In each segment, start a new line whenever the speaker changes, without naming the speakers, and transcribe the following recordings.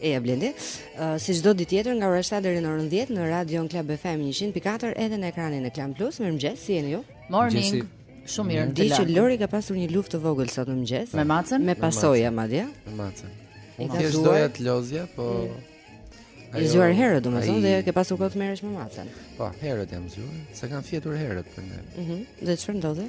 E ja Blendi, uh, si çdo ditë tjetër nga ora 7 deri në orën 10 në Radio Club FM 100.4 edhe në ekranin e Klan Plus. Mirëmëngjes, si jeni ju?
Morning. Shumë mirë.
Di që Lori ka pasur një luftë të vogël sot në mëngjes.
Me macën?
Me pasoja madje.
Me macën. Unë thjesht doja të lozja, po
mm. Je zgjuar herët, domethënë, dhe ke pasur kohë të merresh me macën.
Po, herët jam zgjuar, se kam fjetur herët prapë.
Mhm. Dhe çfarë ndodhi?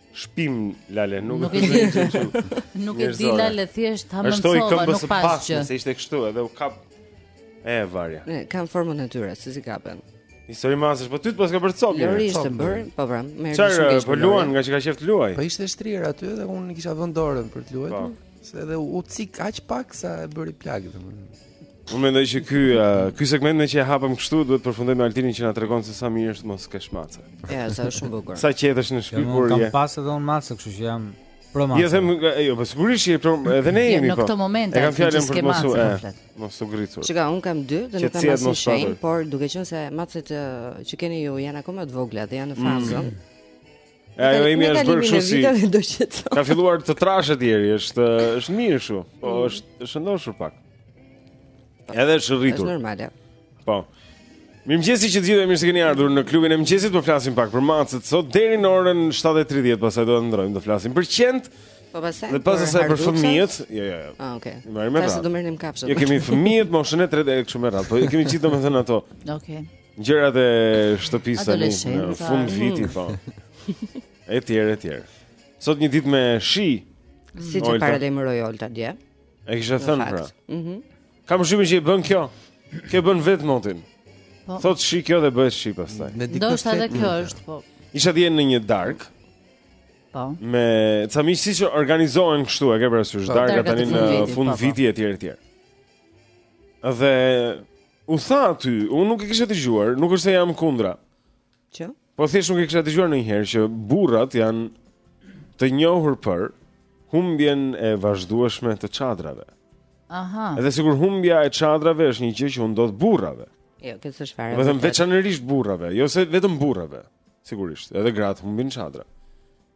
Shpim lale, nuk,
nuk e di
çu.
Nuk e di lale thjesht ha mësova, nuk
pashë.
Është
i
pas,
se ishte kështu edhe u kap e varja.
Se kanë formën e tyre, se si kapen.
Histori macesh, po ty të paska bërë copë
një
Lori
ishte bërë, po vram, merë
Qarë,
shumë keshë
po luan nga që ka qejf të luajë
Po ishte shtrirë aty dhe unë kisha vënë dorën për të luaj
po.
Se edhe u cik aq pak sa e bëri plagë dhe më
Unë mendoj që ky ky segment meqë e hapëm kështu duhet të përfundojmë me Altinin që na tregon se sa mirë është mos kesh mace.
Ja, sa është shumë bukur.
Sa qetë je
në
shtëpi kur je.
Kam pasur edhe unë mace, kështu që jam pro mace.
Jo, them, jo, po sigurisht që pro, edhe ne jemi po.
Në këtë moment
e kam fjalën për mos u e. Mos u gërricur.
Çka, unë kam dy dhe nuk kam asnjë shenjë, por duke qenë se macet që keni ju janë akoma të vogla dhe janë në mm. fazën
E ajo
imja
është bërë kështu si. Ka filluar të trashet, është është mirë kështu. Po mm. është është shëndoshur pak. Edhe është rritur.
Është normale.
Po. Mirëmëngjesi të gjithëve mirë se keni ardhur në klubin e mëngjesit, po flasim pak për macet. Sot deri në orën 7:30 pastaj do të ndërrojmë, do flasim për qentë.
Po pastaj.
Dhe pastaj për fëmijët. Jo, jo, jo.
Ah, okay. Tash do merrnim kafshët.
Jo kemi fëmijët, moshën e tretë e kështu me radhë. Po kemi gjithë domethënë ato.
Okej. Okay.
Gjërat e shtëpisë tani në fund viti mm. po. Etj, etj. Sot një ditë me shi.
Siç e paralajmëroi Olta dje?
E kisha thënë pra.
Mhm.
Kam shumë që e bën kjo. Kjo bën vetë motin.
Po.
Thotë shi kjo dhe bëhet shi pastaj.
Do të
thotë
kjo është, po.
Isha dje në një darkë.
Po.
Me ca miq siç organizohen kështu, e ke parasysh
po,
darka tani në
fund
viti etj etj. Dhe u tha aty, unë nuk e kisha dëgjuar, nuk është se jam kundra.
Që?
Po thjesht nuk e kisha dëgjuar ndonjëherë që burrat janë të njohur për humbjen e vazhdueshme të çadrave.
Aha.
Edhe sikur humbja e çadrave është një gjë që u ndodh burrave.
Jo, kjo s'është fare. Vetëm
veçanërisht burrave, jo se vetëm burrave, sigurisht. Edhe gratë humbin çadra.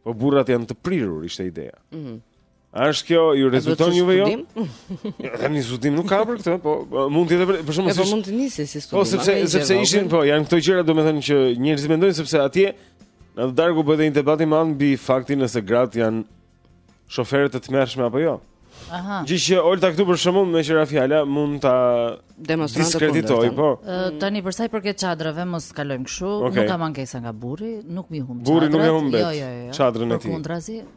Po burrat janë të prirur, ishte ideja.
Mhm.
Mm A është kjo ju rezulton juve jo? Tani studim nuk ka për këtë, po, po mund të jetë për
shkak
të
po mund të nisi si studim.
Po sepse sepse ishin po janë këto gjëra domethënë që njerëzit mendojnë sepse atje në darkë u bë një debat i madh mbi faktin nëse gratë janë shofere të tmerrshme apo jo.
Aha.
Gjë që Olta këtu për shembull bie fjala mund ta demonstrojë
diskreditojë,
po.
Tani për sa i përket çadrave mos kalojmë kështu,
okay.
nuk kam ankesa nga burri, nuk m'i humb.
Burri nuk e humb.
Jo, jo, jo.
Çadrën e tij.
Përkundrazi,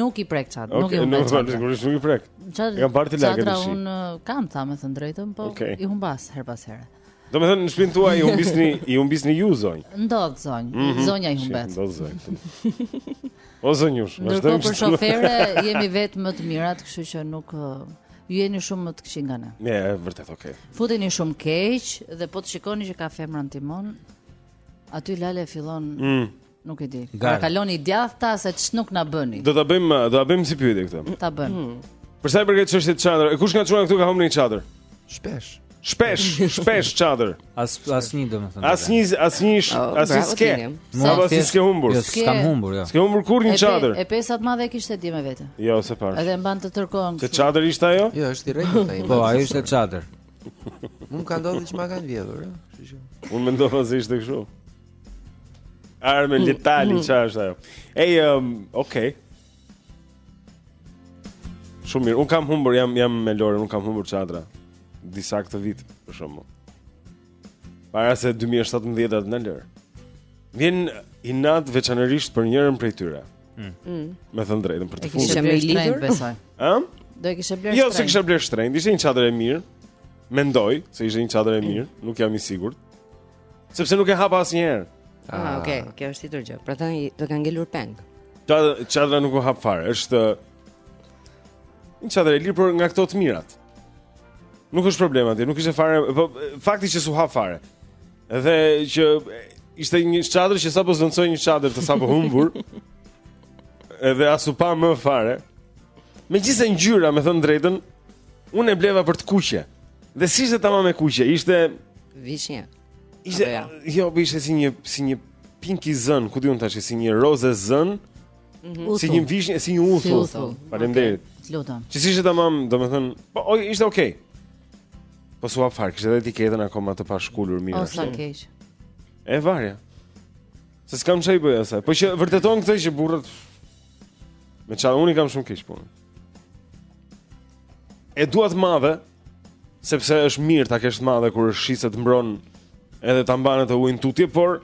Nuk
i prek
çadrat,
nuk
i humbas.
Okej, nuk sigurisht nuk i prek. Çadrat. Jam parë të
lagem
në shi.
Unë uh, me thënë të drejtën, po
okay.
i humbas her pas here.
Domethënë në shpinë tuaj i humbisni, i humbisni ju zonj.
Ndodh zonj, mm -hmm. zonja i humbet.
Ndodh zonj. O zonjush,
më
shumë.
Për shofere jemi vetëm më të mirat, kështu që nuk uh, ju jeni shumë më të këqij nga ne.
Ne, yeah, vërtet okay.
Futeni shumë keq dhe po të shikoni që ka femër në timon, aty lale fillon
mm.
Nuk e di. Gara. kaloni djathtas se ç'nuk na bëni.
Do ta bëjmë, do ta bëjmë si pyetje këtë.
Ta bëjmë. Hmm.
Për sa i përket çështjes së çadrës, kush nga çuna këtu ka humbur një çadër?
Shpesh.
Shpesh, shpesh çadër.
As asnjë domethënë.
Asnjë, asnjë,
oh,
asnjë s'ke.
Domethënë
s'ke humbur?
Jo, s'kam humbur, jo.
S'ke humbur kurrë një çadër.
E pe sa të madhe e kishte dje me vete.
Jo, s'e pashë.
Edhe mban tërë
kohën.
Po
çadër ishte ajo?
Jo, është i rregullt ai.
Po, ajo ishte çadër.
Mua ka ndodhur që ma kanë vjedhur, ëh.
Unë mendova se ishte kështu. Armë mm, letale, mm. ça është ajo Ej, um, okej okay. Shumë mirë, unë kam humbur, jam, jam me Lorin, unë kam humbur çadra Disa këtë vit, për shembull Para se 2017-at na lërë Vjen inat veçanërisht për njërën prej tyre mm. mm. Me thënë drejtën, për të fundit
Ishe
më
i lidhur?
Besoj
Am?
Do e kishe blerë
jo,
shtrenjtë Jo, s'e
kisha blerë shtrenjtë, ishte një çadër e mirë Mendoj se ishte një çadër e mirë, nuk jam i sigurt. Sepse nuk e hapa asnjëherë.
Ah, ah. okay, kjo është tjetër gjë. Prandaj të ka ngelur peng.
Çadra nuk u hap fare, është një çadër e lirë por nga këto të mirat. Nuk është problem atje, nuk ishte fare, po fakti që s'u hap fare. Edhe që ishte një çadër që sapo zëvendësoi një çadër të sapohumbur. Edhe as u hap më fare. Megjithëse ngjyra, me thënë drejtën, unë e bleva për të kuqe. Dhe s'ishte tamam e kuqe, ishte
vishnje.
Ishte
ja.
jo, po ishte si një si një pink i zënë, ku di unë tashi, si një rozë e zënë. Mm -hmm. Si një vishnje, si një uthull.
Si
Faleminderit.
Okay. Lutem.
Që s'ishte tamam, domethënë, po oj, ishte okay. Po s'u hap fare, kishte edhe etiketën akoma të pashkulur mirë.
O sa keq.
E varja. Se s'kam ça i bëj asaj. Po që vërteton këtë që burrat me çadrën e kanë shumë keq punën. E dua të madhe, Sepse është mirë ta kesh të madhe kur është shi se të mbron edhe ta mban ujin tutje, por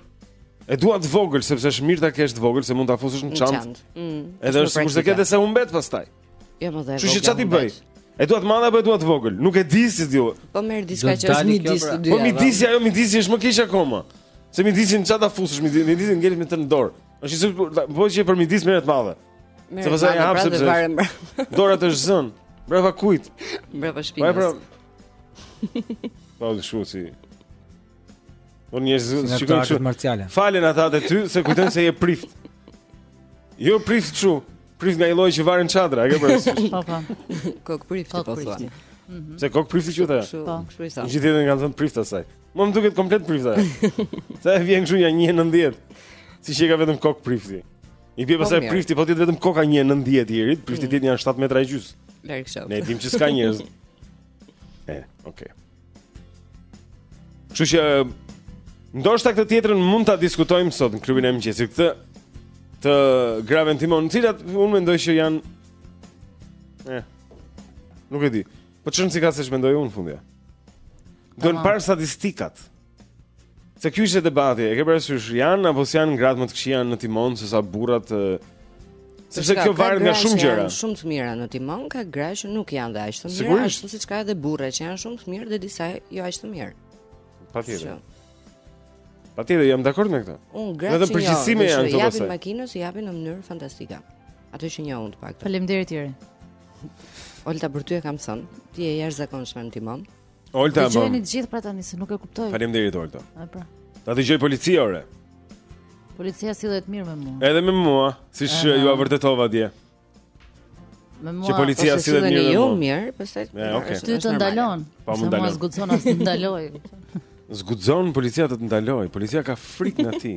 e dua të vogël sepse është mirë ta kesh të vogël se mund ta fusësh në çantë.
Mm,
edhe është sikur s'e ke s'e humb pastaj.
Jo më dhe.
Kështu që ça t'i bëj. E dua të madhe apo e dua të vogël? Nuk e di si ju.
Po merr diçka që është midis
pra.
të dy.
Po midis ajo midis është më keq akoma. Se midis s'ke ça ta fusësh midis midis ngel me të në dorë. Është si po që për midis merret madhe. Se pse ai hap sepse. Dora të zën. Brava kujt?
Brava
po,
shpinës.
Po. Po të
shoh si. Po
një
shikoj
kështu. Falen ata te ti se kujtojnë se je prift. Jo prift çu. Prift nga ai lloj që varen çadra, e ke parasysh?
Po po.
Kokë
prift
po thua. Mhm.
Se kokë prift i
qytet.
Po,
kështu i sa.
Gjithë ditën kanë thënë prift asaj. Mo më duket komplet prifta. Sa e vjen kështu nga 1.90. Si që ka vetëm kokë prifti. I bie pasaj
po
prifti, po ti vetëm koka 1.90 i rri, prifti mm. tjetër janë 7 metra e gjys.
Lek show.
Ne dim që s'ka njerëz. e, okay. Kështu që ndoshta këtë tjetrën mund ta diskutojmë sot në klubin e mëngjesit këtë të grave në timon, të cilat unë mendoj që janë e nuk e di. Po ç'rëndësi ka se ç'mendoj unë fundja.
Do
parë statistikat. Se kjo ishte debati, e ke parasysh janë apo s'janë gratë më të këqija në timon se sa burrat Sepse kjo varet nga shumë gjëra.
Janë shumë të mira në timon, ka gra që nuk janë dhe aq të mira, ashtu siç ka edhe burra që janë shumë të mirë dhe disa jo aq të mirë.
Patjetër. Patjetër jam dakord me këtë.
Unë gra.
Edhe
përgjithësimi
janë
kot
pastaj.
Japin makinës, i japin në mënyrë fantastike. Ato që njoh unë të paktën.
Faleminderit Iri.
Olta për ty e kam thënë, ti je e jashtëzakonshme në timon.
Olta,
po.
Dëgjojeni
të gjithë pra tani se nuk e kuptoj.
Faleminderit Olta.
Po pra.
Ta dëgjojë policia ore.
Policia sillet mirë me mua.
Edhe me mua, siç uh, jua vërtetova dje.
Me mua.
Që policia
po
sillet mirë me mua.
Mirë, pastaj.
Ja, okay.
Ty të ndalon.
Po mund
të
ndalojë.
S'guxon as të ndalojë.
S'guxon policia të të ndalojë. Policia ka frikë nga ti.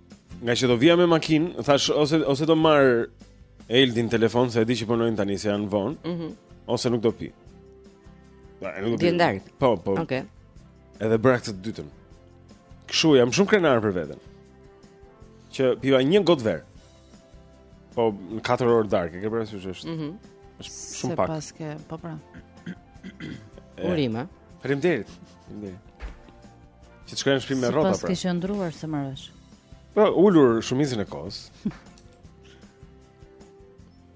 Ngaqë do vija me makinë, thashë ose ose do marr Eldin në telefon se e di që punojnë tani se janë vonë.
Mhm.
Mm ose nuk do pi. Ja, nuk do pi.
Djendarit.
Po, po.
Okej. Okay.
Edhe bëra këtë të dytën. Kshu jam shumë krenar për veten. Që piva një gotë verë. Po në 4 orë darkë, e ke parasysh është.
Mhm.
Mm
është
shumë pak.
Se paske, po pra.
Urime.
Faleminderit. Mirë. Që të shkojmë në shtëpi me rrota pra.
Si paske qëndruar se marrësh.
Po ulur shumicën e kohës.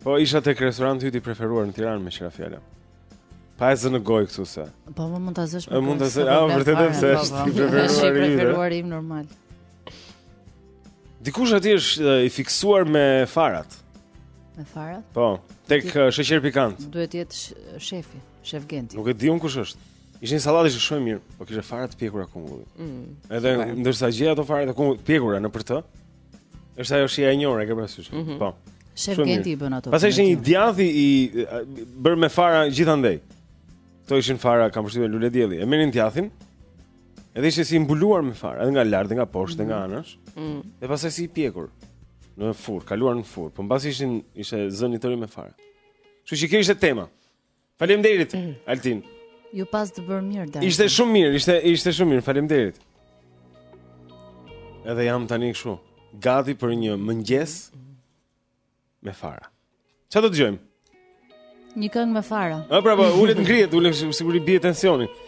po isha tek restoranti yt i preferuar në Tiranë meqë ra fjala. Pa e zënë në gojë këtu se.
Po më mund ta zësh
më. Mund ta zë, a vërtet se është i
preferuar i preferuari im normal.
Dikush aty është i fiksuar me farat.
Me farat?
Po, tek sheqer pikant.
Duhet të jetë shefi, shef Genti.
Nuk e di unë kush është. Ishin sallatë ishin shumë mirë, po kishte fara të pjekura kungulli.
Mm.
Edhe
okay.
ndërsa gjeje ato fara të kungullit pjekura nëpër të. Është ajo shija e njohur, ke parasysh.
Mm -hmm.
Po.
Shef Genti i bën ato.
Pastaj ishin një djathë i bërë me fara gjithandej. Këto ishin fara, kam përshtypjen lule dielli. E merrin djathin. Edhe ishte si mbuluar me fara, edhe nga lart, edhe nga poshtë, edhe mm. nga mhm. anash.
Mm.
Dhe pastaj si i pjekur në furrë, kaluar në furrë. Po mbas ishin ishte zënë i tërë me fara. Kështu që kjo ishte tema. Faleminderit mm. Altin.
Ju pastë bërë mirë dashur.
Ishte shumë mirë, ishte ishte shumë mirë. Faleminderit. Edhe jam tani kështu, gati për një mëngjes me fara. Çfarë do të dëgjojmë?
Një këngë me fara.
Ëh, bravo, ulet ngrihet, ulet sigurisht bie tensioni.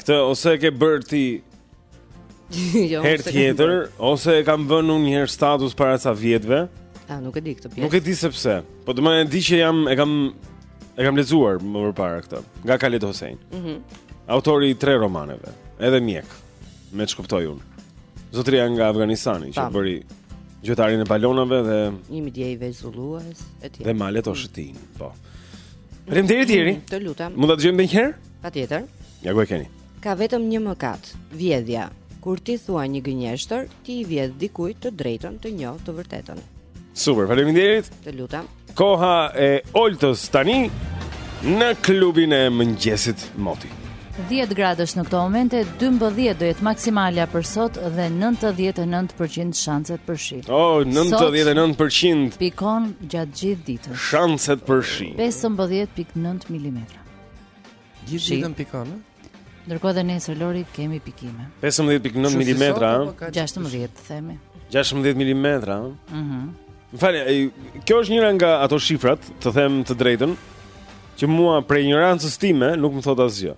Këtë ose e ke bërë ti
jo,
herë tjetër, ose e kam vënë unë njëherë status para ca vjetëve.
A, nuk e di këtë pjesë.
Nuk e di se pse. Po të më e di që jam, e kam, e kam lexuar më përpara këtë, nga Khaled Hosseini.
Mm -hmm.
Autori i tre romaneve, edhe mjek, me ç'kuptoj unë. Zotria nga Afganistani, që bëri Gjuetarin e balonave dhe...
Një mijë diej vezullues, e tjerë.
Dhe malet oshëtinë, po. Faleminderit Jeri.
Mm, të lutem.
Mund ta dëgjojmë edhe një herë?
Patjetër.
Ja ku e keni.
Ka vetëm një mëkat, vjedhja. Kur ti thua një gënjeshtër, ti i vjedh dikujt të drejtën të njohë të vërtetën.
Super, faleminderit.
Të lutem.
Koha e Oltës tani në klubin e mëngjesit Moti.
10 gradë në këto momente, 12 do jetë maksimalja për sot dhe 99% shanset për shi.
Oh, 99%.
Sot, pikon gjatë gjithë ditës.
Shanset për shi.
15.9 mm.
Gjithë ditën pikon, ë?
Ndërkohë dhe nesër Lori kemi pikime.
15.9 mm,
ë?
16 themi.
16 mm, ë?
Mhm.
Më fal, kjo është njëra nga ato shifrat, të them të drejtën, që mua prej ignorancës time nuk më thotë asgjë.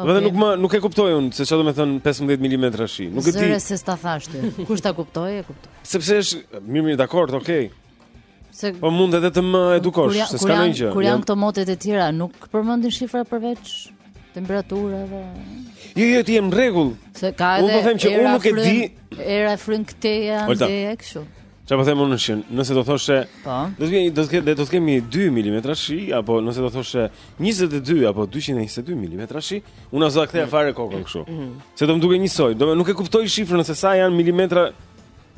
Okay. Vetëm nuk më nuk e kuptoj unë se çfarë domethënë 15 mm shi. Nuk e di.
Zëre se s'ta thashë ti. Kush ta kuptoi, e kuptoi.
Sepse është mirë mirë dakord, okay.
Se
po mund edhe të më edukosh, se s'ka ndonjë gjë.
Kur janë këto motet e tjera, nuk përmendin shifra përveç temperaturave.
Jo, jo, ti je në rregull.
Se ka edhe.
Unë po them që unë nuk e di.
Era fryn këtej
janë
dhe e kështu.
Çfarë po them unë shin? Nëse do thoshe,
po.
Do të kemi do të kemi do të kemi 2 mm shi apo nëse do thoshe 22 apo 222 mm shi, unë as do ktheja fare kokën kështu. Mhm. Se do më dukej njësoj, do nuk e kuptoj shifrën se sa janë milimetra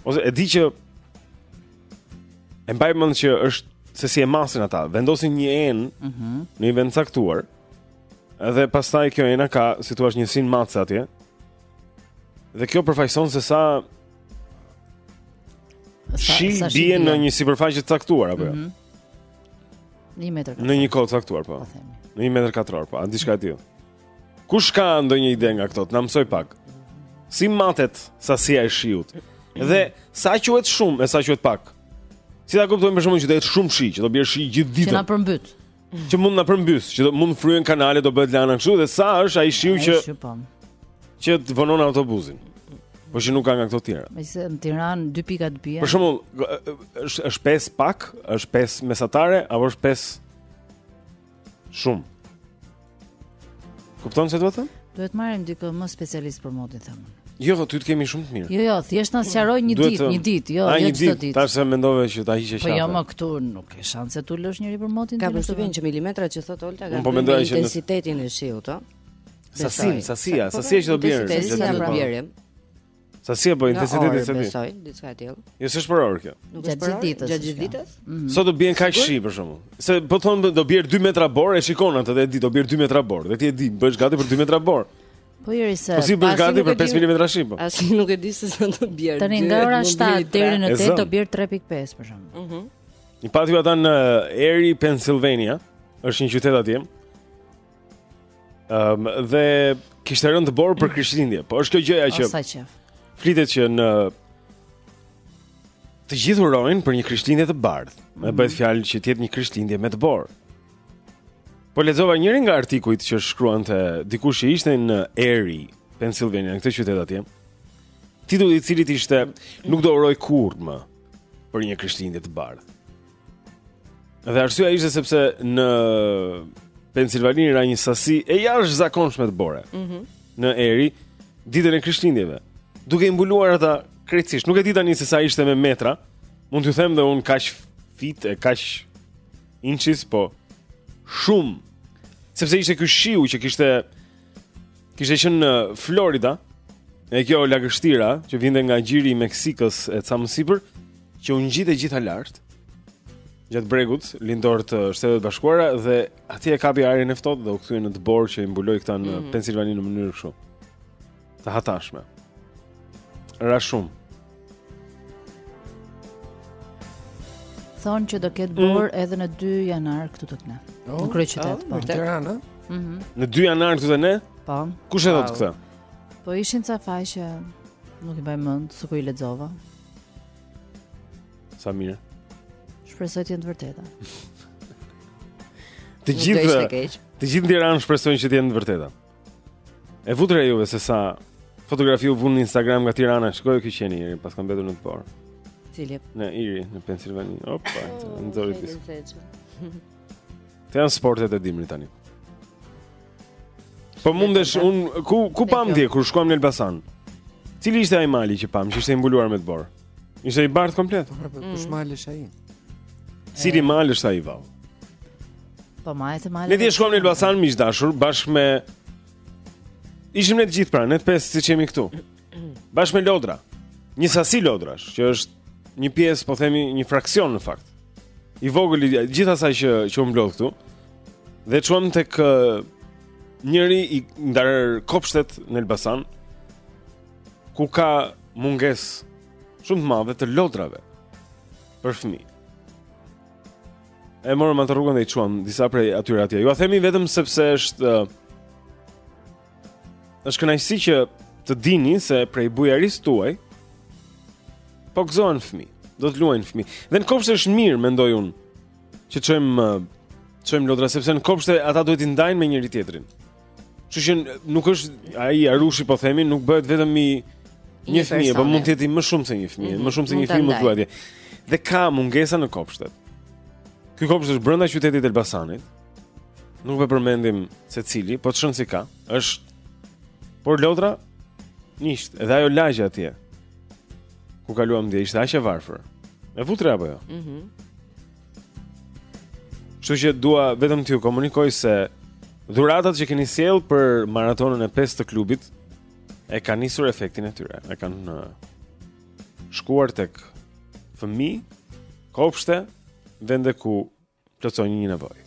ose e di që E mbaj mend që është se si e masin ata, vendosin një enë
mm -hmm.
në një vend caktuar. Edhe pastaj kjo ena ka, si thua, njësinë matëse atje. Dhe kjo përfaqëson se sa shi bie në një sipërfaqe të caktuar apo jo.
Mm -hmm. Në një metër katror.
Në një kohë caktuar po.
po
në një metër katror po, a diçka e tillë. Kush ka ndonjë ide nga këto? Na mësoj pak. Si matet sasia e shiut? Dhe sa quhet shumë e sa quhet pak? Si ta kuptojmë për shembull që do të jetë shumë shi, që do bjerë shi gjithë ditën.
Që na përmbyt.
Që mund të na përmbys, që do mund fryhen kanale, do bëhet Lana kështu dhe sa është ai shiu që
po.
që të vonon autobuzin. Po që nuk ka nga këto tjera.
Megjithëse në Tiranë dy pika të bien.
Për shembull, është është pesë pak, është pesë mesatare apo është pesë Shumë. Kupton se do të them?
Duhet marrim dikë më specialist për motin them.
Jo, ty të kemi shumë të mirë.
Jo, jo, thjesht na sqaroj një ditë, një ditë, jo, jo çdo
ditë. Tash se mendove që ta hiqesh
atë.
Po
jo, me këtë nuk ke shanse të lësh njeri për motin. Kam
përshtypjen që milimetrat që thotë Olta kanë
po
me intensitetin e shiut, ë. Sasinë,
sasia, sasia që do bjerë,
sasia që
do bjerë.
Sasi apo
intensitet,
s'e di.
Diçka e tillë.
Jo s'është për orë kjo.
Nuk është për
ditës.
Gjatë gjithë ditës? Mhm.
Sot do bien kaq shi për shembull. Se po thon do bjer 2 metra borë e shikon atë dhe e di do bjer 2 metra borë. Dhe ti e di, bëhesh gati për 2 metra borë.
Po jeri se.
Po si
bëhesh
gati për 5 mm shi po.
As nuk e di se sa do bjer.
Tani nga ora 7 deri në 8 do bjer 3.5 për shembull.
Mhm.
I patë ata në Erie, Pennsylvania, është një qytet atje. Ëm um, dhe kishte rënë dëborë për Krishtlindje. Po është kjo gjëja që
Sa qef.
Flitet që ne të gjithë urojnë për një Krishtlindje të bardhë. Mm
-hmm.
Bëhet fjalë që të jetë një Krishtlindje me dëborë. Po lexova njërin nga artikujt që shkruante dikush që ishte në Erie, Pennsylvania, në këtë qytet atje. Titulli i cilit ishte Nuk do uroj kurrë më për një Krishtlindje të bardhë. Dhe arsyeja ishte sepse në Pensilvani ra një sasi e jashtëzakonshme dëbore.
Mhm.
Mm në Erie ditën e Krishtlindjeve, duke i mbuluar ata krejtësisht. Nuk e di tani se sa ishte me metra. Mund t'ju them dhe unë kaq feet e kaq inches, po shumë. Sepse ishte ky shiu që kishte Kishte qenë në Florida, e kjo lagështira që vinte nga gjiri i Meksikës e ca më sipër, që u ngjit e gjitha lart gjatë bregut lindor të Shteteve të Bashkuara dhe atje e kapi ajrin e ftohtë dhe u kthye në dëborë që i mbuloi këta në
mm.
Pensilvani në mënyrë kështu. Të hatashme. Ra shumë.
Thonë që do ketë mm. borë edhe në 2 janar këtu te te ne oh, Në kryeqytet, po
Në Tiranë, ha?
Mhm.
Në 2 janar këtu te ne?
Po
Kush e
thotë
këtë?
Po ishin ca faqe që nuk i mbaj mend se ku i lexova
Sa mirë
Shpresoj të jenë të vërteta
Të gjithë Të gjithë në Tiranë shpresojnë që të jenë të vërteta E vutë re ju se sa fotografi u vunë në Instagram nga Tirana, shiko kjo qënkan Iri paskan mbetur në dëborë.
Cili?
Në Iri, në Pensilvani. Opa,
oh, nxori
pis. Janë sportet e dimrit tani. Po mundesh un ku ku pamë dje kur shkuam në Elbasan? Cili ishte ai mali që pamë që ishte mbuluar me dëborë? Ishte i bardh komplet.
Po, po, po, kush mm. mal është ai?
Cili mal është ai vallë?
Po majë të malit
Ne dje shkuam në Elbasan miq të dashur Bashkë me Ishim ne të gjithë pra Ne të pesë siç jemi këtu Bashkë me Lodra Një sasi Lodrash Që është një pjesë po themi një fraksion në fakt I vogël i gjithë asaj që, që u mblodh këtu Dhe çuam tek Njëri ndër kopshtet në Elbasan ku ka mungesë shumë të madhe të lodrave për fëmijë. E morëm atë rrugën dhe i çuam disa prej atyre atje. Jua themi vetëm sepse është është kënaqësi që të dini se prej bujarisë tuaj po gëzohen fëmijë,
do të luajnë fëmijë. Dhe në kopshte është mirë, mendoj unë, që të çojmë çojmë lodra sepse në kopshte ata duhet t'i ndajnë me njëri-tjetrin. Kështu që nuk është ai Arushi po themi, nuk bëhet vetëm i një fëmije,
por
mund të jetë i më shumë se një fëmije,
mm -hmm.
më shumë se një fëmijë mund të luajë. Dhe ka mungesa në kopshtet. Ky kopsht është brenda qytetit të Elbasanit. Nuk e përmendim se cili, po rëndësi s'ka. Është por lodra ishte, edhe ajo lagja atje. Ku kaluam dje ishte aq e varfër. E vutë re apo jo?
Mhm.
Mm Kështu që dua vetëm t'ju komunikoj se dhuratat që keni sjellë për maratonën e 5 të klubit e kanë nisur efektin e tyre. E kanë uh, shkuar tek fëmijë, kopshte, vende ku plotësojnë një nevojë.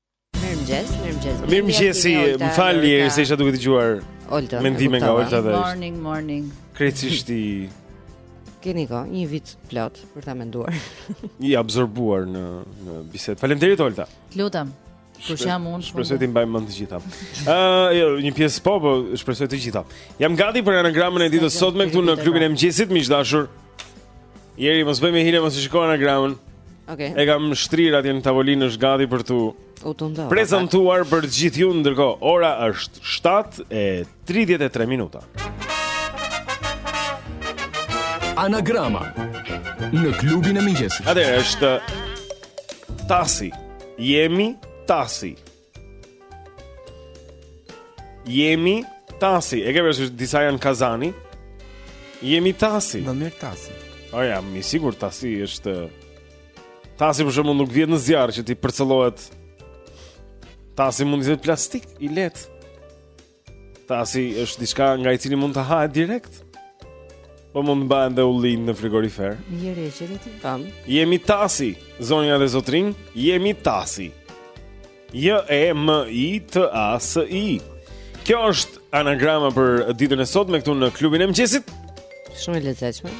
Mirëmëngjes, mirëmëngjes. Mirëmëngjes,
më fal Jeri se isha duke dëgjuar
Olta.
Mendime nga Olta dhe.
Morning, morning.
Krejtësisht i
keni ka një vit plot për ta menduar.
I absorbuar në në bisedë. Faleminderit Olta.
Lutem. Kur jam unë.
Shpresoj të mbaj mend të gjitha. Ë, jo, një pjesë po, po shpresoj të gjitha. Jam gati për anagramën e ditës së sotme këtu në klubin e mëngjesit, miq të dashur. Jeri, mos bëj më hile, mos e shiko anagramën.
Okej.
E kam shtrirë atje në tavolinë, është gati për t'u.
U tundova.
Prezantuar për të gjithë ju ndërkohë. Ora është 7:33 minuta.
Anagrama në klubin e mëngjesit.
Atëherë është Tasi. Jemi Tasi. Jemi tasi, e ke parë që disa janë kazani Jemi tasi
Më mirë tasi
O ja, më i sigurt tasi është Tasi për shembull nuk vihet në zjarr që t'i përcëllohet Tasi mund të jetë plastik i lehtë Tasi është diçka nga e cili mund të hahet direkt? Po mund të bëhen dhe ullinjtë në frigorifer.
Je rreqet e ti.
Tam.
Jemi tasi, zonja dhe zotërinj, jemi tasi. J E M I T A S I. Kjo është anagrama për ditën e sotme këtu në klubin e mëngjesit.
Shumë e lezetshme.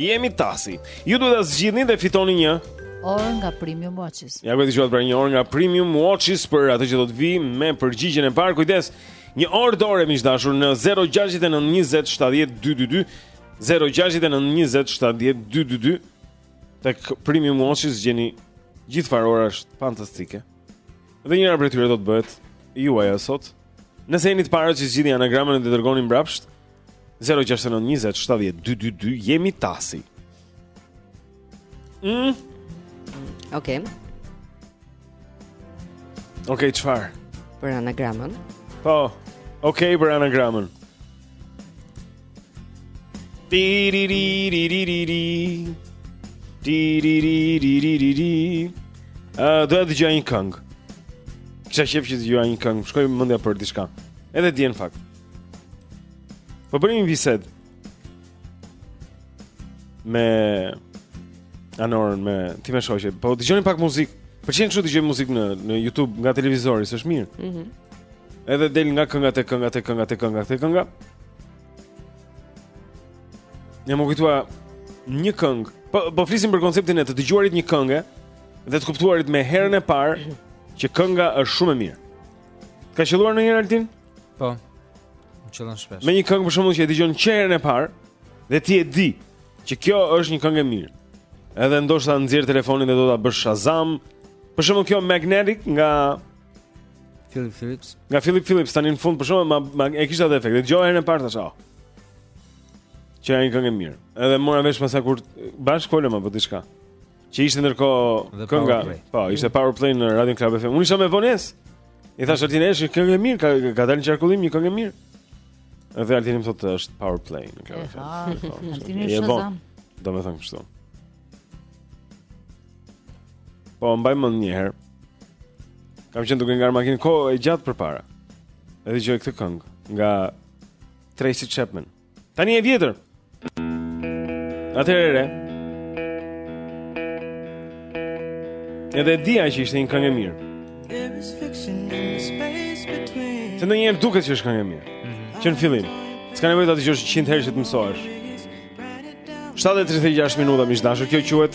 Jemi tasi. Ju duhet ta zgjidhni dhe fitoni një
orë nga Premium Watches.
Ja ku dëgjohet për një orë nga Premium Watches për atë që do të vijë me përgjigjen e parë. Kujdes. Një orë dore miq të dashur në 069 20 70 222 069 20 70 222 tek Premium Watches gjeni gjithfarë orash fantastike. Dhe njëra prej tyre do të bëhet juaja sot. Nëse jeni të parët që zgjidhni anagramën dhe dërgoni mbrapsht, 069 20 70 222 jemi tasi. Mm.
Okej. Okay.
Okej, okay, çfarë?
Për anagramën.
Po. Okej, okay, për anagramën. Ti ri ri ri ri ri ri. Ti ri ri ri ri ri ri. Ah, doja të dëgjoja një këngë. Kisha qejf që të dëgjoja një këngë. Shkoi mendja për diçka. Edhe dje në fakt. Po bënim një bisedë me Anorën me time shoqe. Po dëgjonim pak muzikë. Pëlqen kështu dëgjoj muzikë në në YouTube nga televizori, s'është mirë.
Mhm.
Mm Edhe del nga kënga te kënga te kënga te kënga te kënga. Dhe m'u kujtua një këngë. Po po flisim për konceptin e të dëgjuarit një këngë dhe të kuptuarit me herën e parë që kënga është shumë e mirë. Ka qelluar ndonjë Altin?
Po. Më qëllon shpesh.
Me një këngë për shembull që e dëgjon që herën e parë dhe ti e di që kjo është një këngë e mirë. Edhe ndoshta nxjerr telefonin dhe do ta bësh Shazam. Për shembull kjo Magnetic nga
Philip Phillips.
Nga Philip Phillips tani në fund për shembull ma, ma e kishte atë efekt. Dëgjova herën e parë thashë. Oh. Qenka këngë e mirë. Edhe mora vesh pastaj kur bash kolëm apo diçka. Që ishte ndërkohë kënga. Po, ishte Power Play në Radio Club FM. Unë isha me vonesë. I thashë Altin është këngë e mirë, ka, ka dalë në qarkullim një këngë e mirë. Edhe Altini më thotë është Power Play në Club FM.
Altini është Shazam.
Domethënë kështu. Po, mbaj mend një herë. Kam qenë duke ngarë makinë kohë e gjatë përpara. Edhe dëgjoj këtë këngë nga Tracy Chapman. Tani e vjetër. Atëherë e re. Edhe e dija që ishte një këngë e mirë. Se ndonjëherë duket që është këngë e mirë mm -hmm. Që në fillim s'ka nevojë ta dëgjosh 100 herë që të mësohesh 7 e 36 minuta miq të dashur Kjo quhet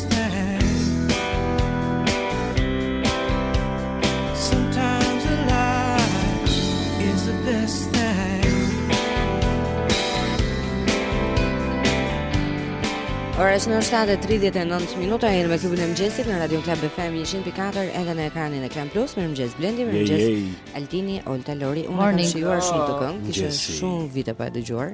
Ora është 7:39 minuta jemi me klubin e mëngjesit në Radio Club FM 104 edhe në ekranin e Klan Plus. Mirëmëngjes Blendi, mirëmëngjes Altini, Olta Lori. Unë e
kam
shijuar shumë këtë këngë,
kisha
shumë vite pa e dëgjuar.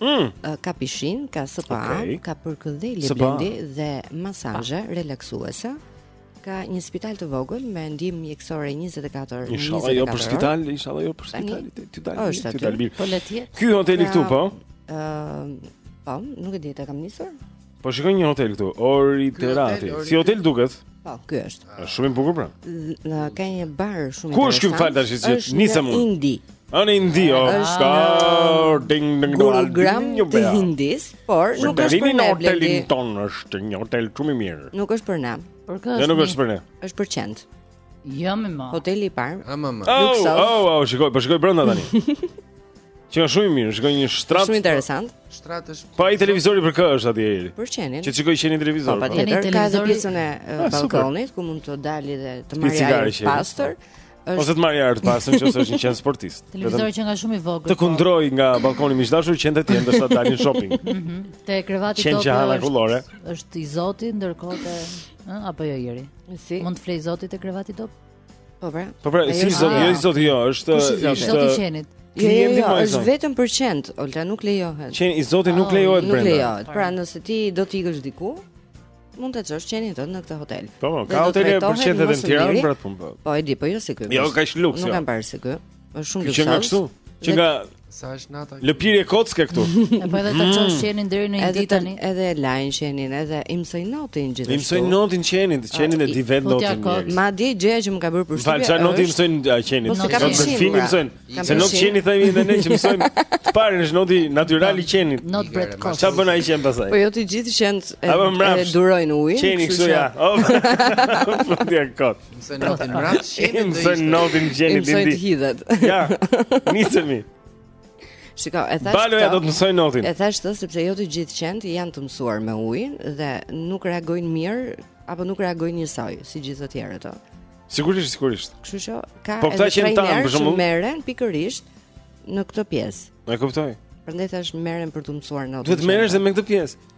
Mm.
Ka pishinë, ka spa,
okay.
ka përkëdhelje Blendi dhe masazhe relaksuese. Ka një spital të vogël me ndihmë mjekësore 24 orë.
Inshallah jo për spital, inshallah jo për spital. Ti dal,
ti
dal mirë.
Po le të jetë.
Ky hoteli këtu po.
Ëm, po, nuk e di, ta kam nisur.
Po shikoj një hotel këtu,
Criterati.
Si hotel duket?
Po, ky është.
Është shumë i bukur pra.
Ka një bar shumë i bukur.
Ku është ky fal ta që nisem unë?
Indi.
Në në Indi, o, shka,
ding,
ding, ding,
ding, gram një të Indis, por nuk është për ne, Blendi.
Në hotelin tonë është një hotel shumë i mirë.
Nuk është për ne.
Për kë është?
Jo,
nuk
është për ne.
është për qentë.
Jo moj.
Hoteli i parë.
Ëh më
më.
Oh,
oh, oh, shikoj, po shikoj brenda tani. Qenka shumë i mirë, shikoj një shtrat.
Shumë interesant.
Shtrat është.
Po ai televizori për kë është atje Eri?
Për qenin.
Që shikon
qeni
televizor. Po,
po.
patjetër,
ka edhe pjesën e
ah,
ballkonit ku mund të dali dhe të marrë ajër
të
pastër. Është...
Ose të marrë ajër të pastër nëse është një qen sportist.
Televizori qenka shumë i vogël.
Të
po.
kundrojë nga ballkoni më i dashur qen të tjerë ndoshta dalin shopping. Mhm.
Te krevati
tek.
Qen
që hala kullore.
Është i zoti ndërkohë Ë, apo jo Eri?
Si?
Mund të flejë i zoti te krevati dopio?
Po pra.
Po pra,
i
zoti, jo i zoti jo, është
është i zoti
i qenit.
Jo, jo, jo, është vetëm për qentë, Olta nuk lejohet.
Qeni i zoti nuk
oh,
lejohet brenda.
Nuk lejohet. Pra, nëse ti do të ikësh diku, mund të çosh qenin tënd në këtë hotel.
Po, po ka hotele për qentë edhe në Tiranë për këtë punë. Po.
po, e di, po jo si ky.
Jo, kaq luks.
Nuk
jo.
kam parë si ky. Është shumë luksoz.
Qenka
kështu?
Qenka
Sa është nata?
Lëpirje kocke këtu.
Po edhe ta çosh qenin deri në
Indi
tani.
Edhe e lajnë qenin, edhe i mësojnë notin gjithashtu.
I mësojnë notin qenit, po qeni e di vetë notin.
Madje gjëja që më ka bërë përshtypje.
Fal ça noti
i
mësojnë qenit.
Po
ka
përshtypje.
Fillim
mësojnë. Se not qeni themi edhe ne që mësojmë. Të parin është noti natyral i qenit.
Not bretkose.
Çfarë bën ai qen pastaj?
Po jo të gjithë qentë e durojnë ujin.
Qeni
kështu
ja. Fundja kot.
Mësojnë notin mbrapsht qenit.
Mësojnë notin qenit në Indi.
Mësojnë të hidhet.
Ja. Nisemi.
Shiko, e thashë.
Baloja do të mësojë notin.
E thashë këtë sepse jo të gjithë qentë janë të mësuar me ujin dhe nuk reagojnë mirë apo nuk reagojnë njësoj si gjithë të tjerët.
Sigurisht, sigurisht.
Kështu që ka
po,
edhe
që
ta
për shembull
merren pikërisht në këtë pjesë.
E kuptoj.
Prandaj thashë merren për të mësuar notin.
Duhet merresh edhe me këtë pjesë.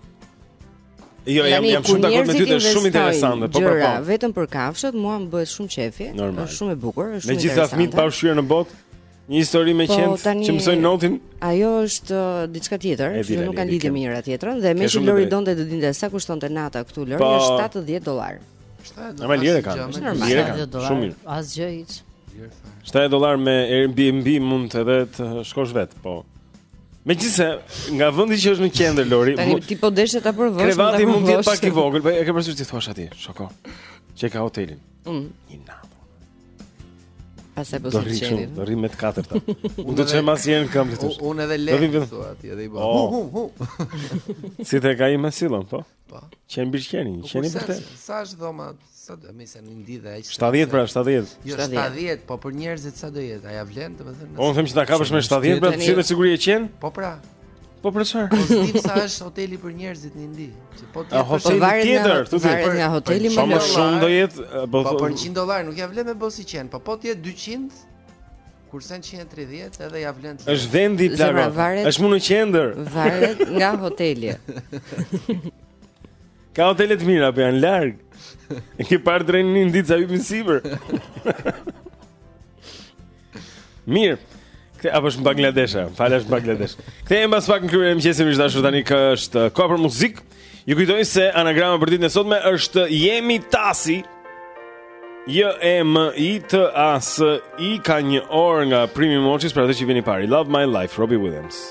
Jo, jam jam shumë dakord me ty, është shumë interesante. Po, po, po.
Gjëra vetëm për kafshët mua më bëhet shumë
qejfi,
është shumë e bukur, është shumë
interesante. Me gjithë fëmijët pa ushqyer në botë, një histori me
po,
qen
tani,
që mësoi notin.
Ajo është uh, diçka tjetër, që nuk kanë lidhje me njëra tjetrën dhe
meqë
Lori donte të dinte sa kushtonte nata këtu Lori
po,
është 70 dollar.
70 dollar. lirë ka.
Është normal.
Lirë
ka.
Shumë mirë.
Asgjë hiç.
70 dollar me Airbnb mund edhe të shkosh vetë, po. Megjithëse nga vendi që është në qendër Lori,
tani ti po deshë ta provosh.
Krevati mund të jetë pak i vogël, po e ke parasysh ti thua aty, shiko. Ça ka hoteli.
Mm.
Një natë.
Pastaj po të
çeni. Do rrim me të katërta. Unë do të çem as jeni këmbë
këtu. Unë edhe
le
thua ti edhe i bë.
Oh. Si te ka i mesillon, po?
Po.
Qen mbi qenin,
po,
qenin
për
të.
Sa është dhoma? Sa domethënë në Indi dhe ai.
70 pra 70.
Jo
70,
po për njerëzit sa do jetë? A ja vlen domethënë?
Po, unë them që ta kapësh me 70 pra se me siguri e qen?
Po pra.
Po për çfarë?
Po dim sa është hoteli për njerëzit në Indi. Që po të
po varet
tjetër, tu
ti.
Varet
nga hoteli më. Shumë
shumë do jetë, po,
po për 100 dollar nuk ja vlen me bosi qen, po po ti 200 Kurse në 130 edhe ja vlen të.
Është vendi i
plagosur.
Është më në qendër.
Varet nga hoteli.
Ka hotele të mira, po janë larg. E ke parë trenin në Indi sa hipin sipër. Mirë. Këtë apo është në Bangladesh, falë është në Bangladesh. Kthehem pas pak në klubin e mëngjesit, miq të dashur tani që është kohë për muzikë. Ju kujtoj se anagrama për ditën e sotme është jemi tasi. J E M I T A S I ka një orë nga Primi Moçis për atë që vjen i pari. Love my life Robbie Williams.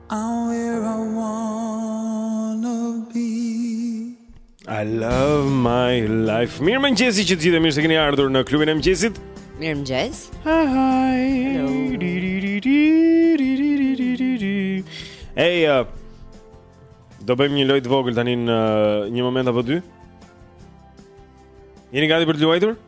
I'm where I wanna be
I love my life Mirëmëngjesi që të gjithë e mirë se keni ardhur në klubin e mëngjesit
Mirëmëngjes
Hi hi Hello Ej, uh, do bëjmë një lojë të vogël tani në uh, një moment apo dy Jeni gati për të luajtur?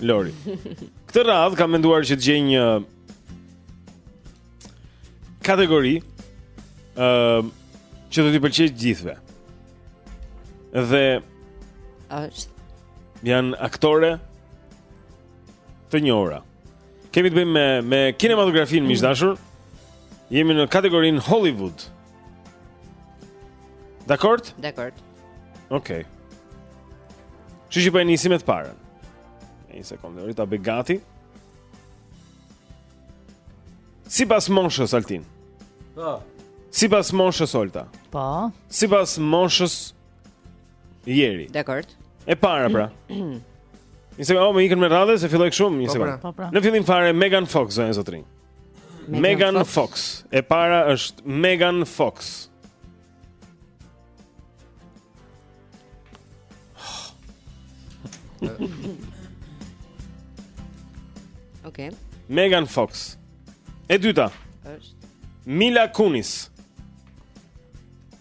Lori. Këtë radhë kam menduar që të gjej një kategori ë uh, që do t'i pëlqejë gjithëve. Dhe
është
janë aktore të njohura. Kemi të bëjmë me me kinematografinë mm. miq të dashur. Jemi në kategorinë Hollywood. Dakord?
Dakord.
Okej. Okay. Shi, shi, po e nisim me të parën. Një sekondë, Lori, ta bëj gati. Sipas moshës Altin.
Po.
Sipas moshës Olta.
Po.
Sipas moshës Jeri.
Dakord.
E para pra. Një sekondë, oh, më ikën me radhë se filloi kështu, një
po,
sekondë.
Pra. Po, pra.
Në fillim fare Megan Fox zonja e
zotërinj.
Megan
Fox.
E para është Megan Fox.
Okej.
Megan Fox. E dyta
është
Mila Kunis.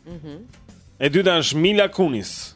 Mhm. E dyta është Mila Kunis.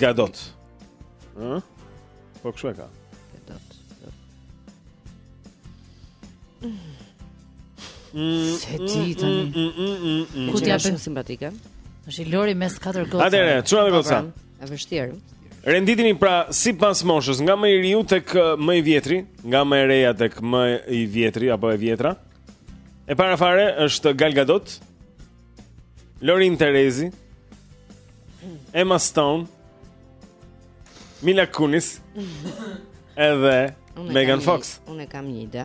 Gadot. Ëh? Po kush e ka?
Gadot.
Mm, Se mm, ti tani.
Mm,
Ku ti
apo simpatike?
Është Lori mes katër gocave.
Atëherë, çuna
me
goca.
Është pra, vështirë.
Renditini pra sipas moshës, nga më i riu tek më i vjetri, nga më e reja tek më i vjetri apo e vjetra. E para fare është Gal Gadot. Lorin Terezi Emma Stone Mila Kunis Edhe
Unë
Megan Fox
Unë e kam një ide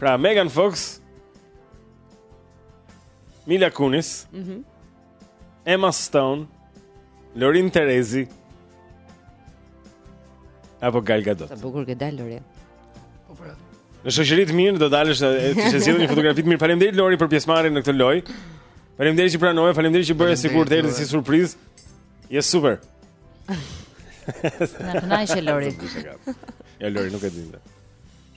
Pra Megan Fox Mila Kunis
mm -hmm.
Emma Stone Lorin Terezi Apo Gal Gadot
Sa bukur ke dalë Lori
Po pra.
Në shoqëri të mirë do dalësh të kishe zgjedhur një fotografi të mirë. Faleminderit Lori për pjesëmarrjen në këtë lojë. Faleminderit që pranove, faleminderit që bëre sikur të erdhi si surprizë. Je super.
Na kënaqe Lori.
Ja Lori nuk e dinte.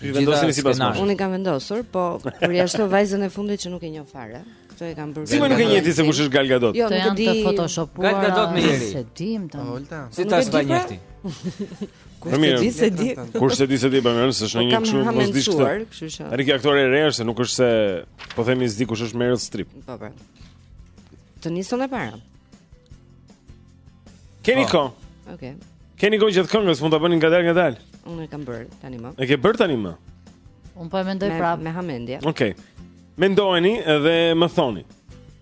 Ju vendosini sipas moshës.
Unë kam vendosur, po kur ia shtoj vajzën e fundit që nuk e njoh fare. Kto e kam bërë.
Si mo nuk e njeh ti se kush është Gal Gadot?
Jo, nuk e di.
Gal Gadot me njëri.
S'e dim tani.
Si ta
s'ta njeh
ti?
Kush të di s'e di.
Kush të di s'e di për mënyrë se është
po
një kështu mos di çfarë.
Kështu që.
Ri kjo aktore e re është, nuk është se po themi s'e di kush është Meryl Streep.
Po po. Të nisim e para.
Keni
po.
kohë.
Okej.
Keni kohë gjatë këngës, mund ta bëni ngadalë ngadalë.
Unë e kam bërë tanimë.
E ke bërë tanimë?
Unë po e mendoj prapë
me hamendje.
Okej. Mendojeni dhe më thoni.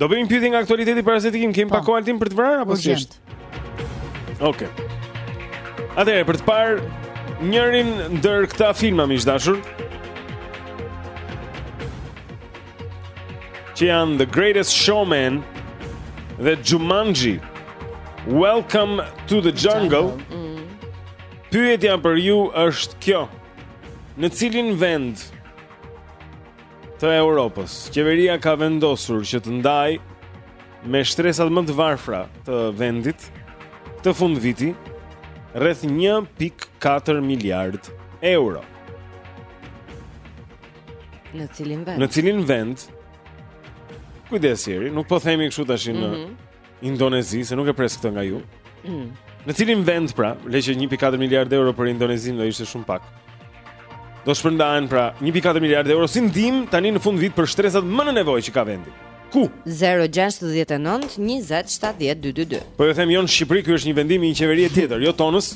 Do bëjmë pyetje nga aktualiteti para se të kim, kemi
po.
pak kohë Altin për të vrarë apo
si
është? Okej. Atëherë për të parë njërin ndër këta filma miq të dashur. Që janë The Greatest Showman dhe Jumanji. Welcome to the Jungle. Mm. Pyetja për ju është kjo. Në cilin vend të Europës, qeveria ka vendosur që të ndaj me shtresat më të varfra të vendit këtë fundviti rreth 1.4 miliard euro.
Në cilin vend?
Në cilin vend? Kujdes Jeri, nuk po themi kështu tashi mm -hmm. në mhm. Indonezi, se nuk e pres këtë nga ju. Mm. Në cilin vend pra, le që 1.4 miliard euro për Indonezinë do ishte shumë pak. Do shpërndahen pra 1.4 miliard euro si ndihmë tani në fund vit për shtresat më në nevojë që ka vendi. Ku?
069 20 70 222.
Po ju them jo në Shqipëri, ky është një vendim i një qeverie tjetër, jo tonës.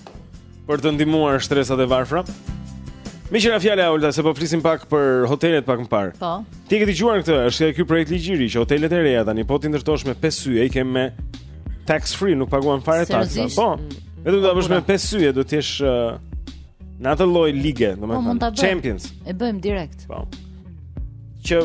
për të ndihmuar shtresat e varfra. Meqë ra fjala, Olta, se po flisim pak për hotelet pak më parë.
Po.
Ti e ke dëgjuar këtë, është ky projektligj i ri që hotelet e reja tani po t'i ndërtosh me pesë yje, i ke me tax free, nuk paguan fare taksa. Po. Mm. Vetëm ta bësh me pesë yje, do të jesh uh, në atë lloj lige,
po,
domethënë Champions.
E bëjmë direkt.
Po. Që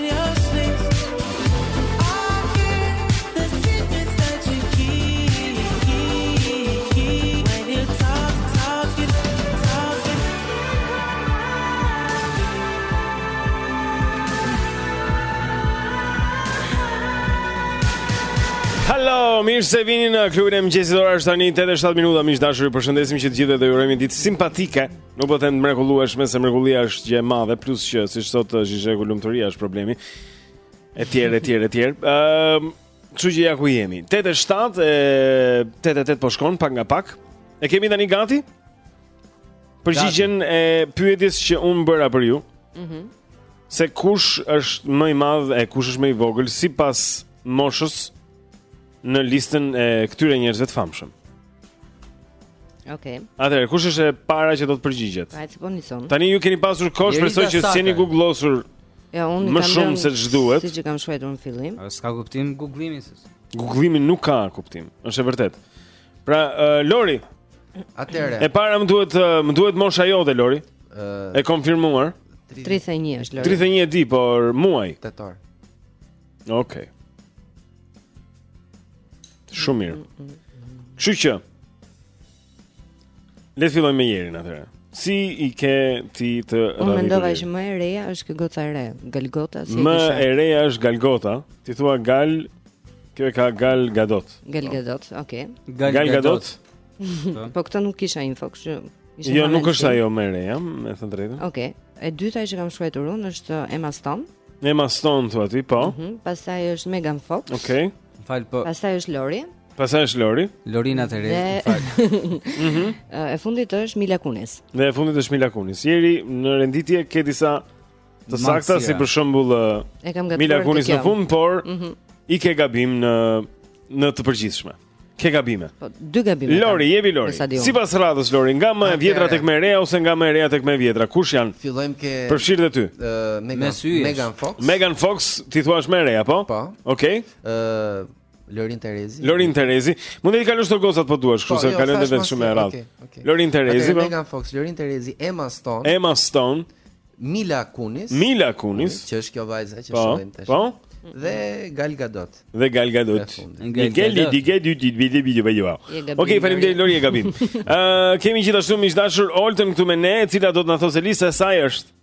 mirë se vini në klubin e mëngjesit. Ora është tani 8:07 minuta. Miq të dashur, ju përshëndesim që të gjithëve dhe ju urojmë një ditë simpatike. Nuk po them të mrekullueshme se mrekullia është gjë e madhe, plus që siç thotë Zhizheku lumturia është problemi. Etj, etj, etj. Ëm, kështu që ja ku jemi. 87 e 88 po shkon pak nga pak. E kemi tani gati? Përgjigjen e pyetjes që unë bëra për ju.
Mhm.
Se kush është më i madh e kush është më i vogël sipas moshës? në listën e këtyre njerëzve të famshëm.
Okej. Okay.
Atëherë, kush është e para që do të përgjigjet?
Ai po nison.
Tani ju keni pasur kohë, shpresoj që s'jeni googlosur.
Ja, unë
më shumë se ç'duhet.
Siç e kam shkruajtur në fillim.
S'ka kuptim googlimi se.
Googlimi nuk ka kuptim, është e vërtet. Pra, uh, Lori.
Atëherë.
E para më duhet uh, më duhet mosha jote Lori.
Uh,
e konfirmuar.
31 është Lori.
31 e di, por muaj.
Tetor.
Okej. Okay. Shumë mirë. Mm, mm, mm. Kështu që Le të fillojmë me Jerin atëherë. Si i ke ti në radhë?
Unë mendova që më e reja është kjo gota e re, Galgota, si
më e reja është Galgota. Ti thua Gal, kjo e ka Gal Gadot.
Gal Gadot, okay.
Gal,
Gal Gadot.
Po këtë nuk kisha info, kështu.
Jo, nuk është ajo më e reja, me thënë të drejtën.
Okej. Okay. E dyta që kam shkruar unë është uh, Emma Stone.
Emma Stone thua ti, po.
Mhm. Mm Pastaj është Megan Fox.
Okej. Okay.
Fal po.
Pastaj është Lori.
Pastaj është Lori.
Lorin Terezi,
dhe...
fal.
Mhm.
Mm e fundit është Mila Kunis.
Dhe e fundit është Mila Kunis. Deri në renditje ke disa të sakta si për shembull Mila Kunis në fund, por
mm -hmm.
i ke gabim në në të përgjithshme. Ke gabime.
Po, dy gabime.
Lori, jepi Lori. Sipas radhës Lori, nga më e vjetra tek më e reja ose nga më e reja tek më e vjetra, kush janë?
Fillojmë ke
Përfshirë ty.
Megan, Megan Fox.
Megan Fox, ti thua është më e reja, po?
Po.
Okej.
Ë Lorin Terezi.
Lorin Terezi. Mund t'i kalosh të gozat po duash, kështu
po,
se
jo,
kalon
edhe
shumë e
rrallë.
Lorin Terezi. Po.
Megan Fox, Lorin Terezi, Emma Stone.
Emma Stone.
Mila Kunis.
Mila Kunis.
Që është kjo vajza që shohim tash.
Po.
Dhe Gal Gadot.
Dhe Gal Gadot.
Miguel
di di gedi di di di di
bëjë.
Okej, faleminderit Lori, e ke gabim. Ë kemi gjithashtu miq të dashur Oltën këtu me ne, e cila do të na thotë lista e saj është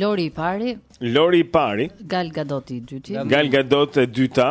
Lori i pari.
Lori i pari.
Gal Gadot
e dyta.
Gal Gadot e dyta.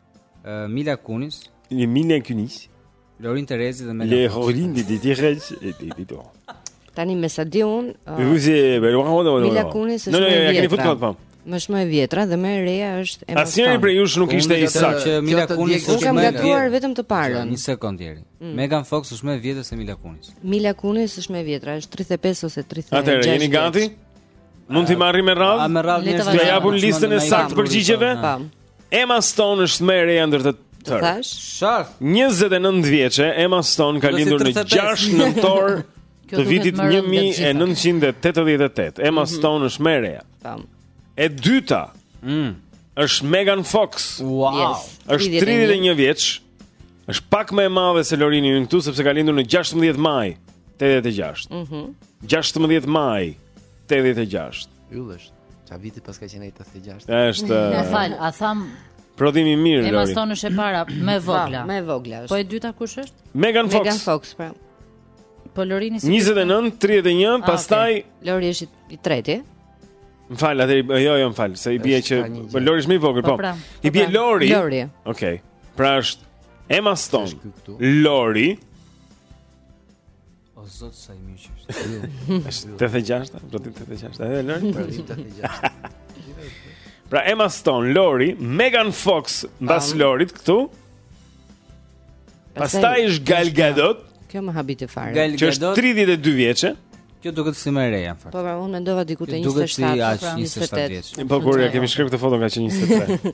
Mila Kunis,
ë Mila Kunis,
Lorin Terezi dhe Mela.
Le
Horin di
ti rrez e ti ti do.
Tani me sa di un, ju
si me Lorin Horin. Po.
Mila Kunis është më e vjetra.
Ne keni po.
Më është më e vjetra dhe më e reja është Emma Stone.
Asnjëri prej jush nuk ishte i saktë
që Mila Kunis është më e
vjetra.
Unë kam gabuar
vetëm të parën.
Një sekond Deri.
Mm.
Megan Fox është më e vjetër se Mila Kunis.
Mila Kunis është më e vjetra, është 35 ose 36.
Atëherë jeni gati? Mund t'i marrim me radhë?
Ne
do japim listën e saktë të
përgjigjeve.
Emma Stone është më e reja ndër të tërë.
Të
thashë? Shaf.
29 vjeçe, Emma Stone ka lindur në 6 nëntor të vitit 1988. Emma
mhm.
Stone është më e reja.
Tam.
E dyta.
Mm.
Është Megan Fox.
Wow.
Yes.
Është 31 vjeç. Është pak më e madhe se Lorini ynë këtu sepse ka lindur në 16 maj 86.
Mhm.
Mm 16 maj 86.
Yll është. Ça viti paska qenë ai 86.
Është.
Më fal, a tham
Prodhim i mirë.
Emma Stone është e para më, po, vogla.
Më e vogla është.
Po e dyta kush është?
Megan Fox.
Megan Fox, pra.
Po Lorini si
29, 31,
ah,
pastaj
Lori është i treti.
Më fal, atëherë jo, jo, më fal, se i bie që po Lori është më i vogël,
po.
po.
Pra, po I
bie
pra.
Lori.
Lori.
Okej. Pra është Emma Stone. Lori.
O zot sa i mirë që është.
Është 86, prodhim 86. Edhe Lori
86.
Pra Emma Stone, Lori, Megan Fox mbas um, Lorit këtu. Pastaj është Gal Gadot.
Kjo më habiti fare.
Gal
Gadot. Është 32 vjeçë.
Kjo duket si më e reja në fakt.
Po pra unë mendova diku te
27. Duket si aq 27 vjeç.
Po kur e kemi shkruar këtë foto nga që 23.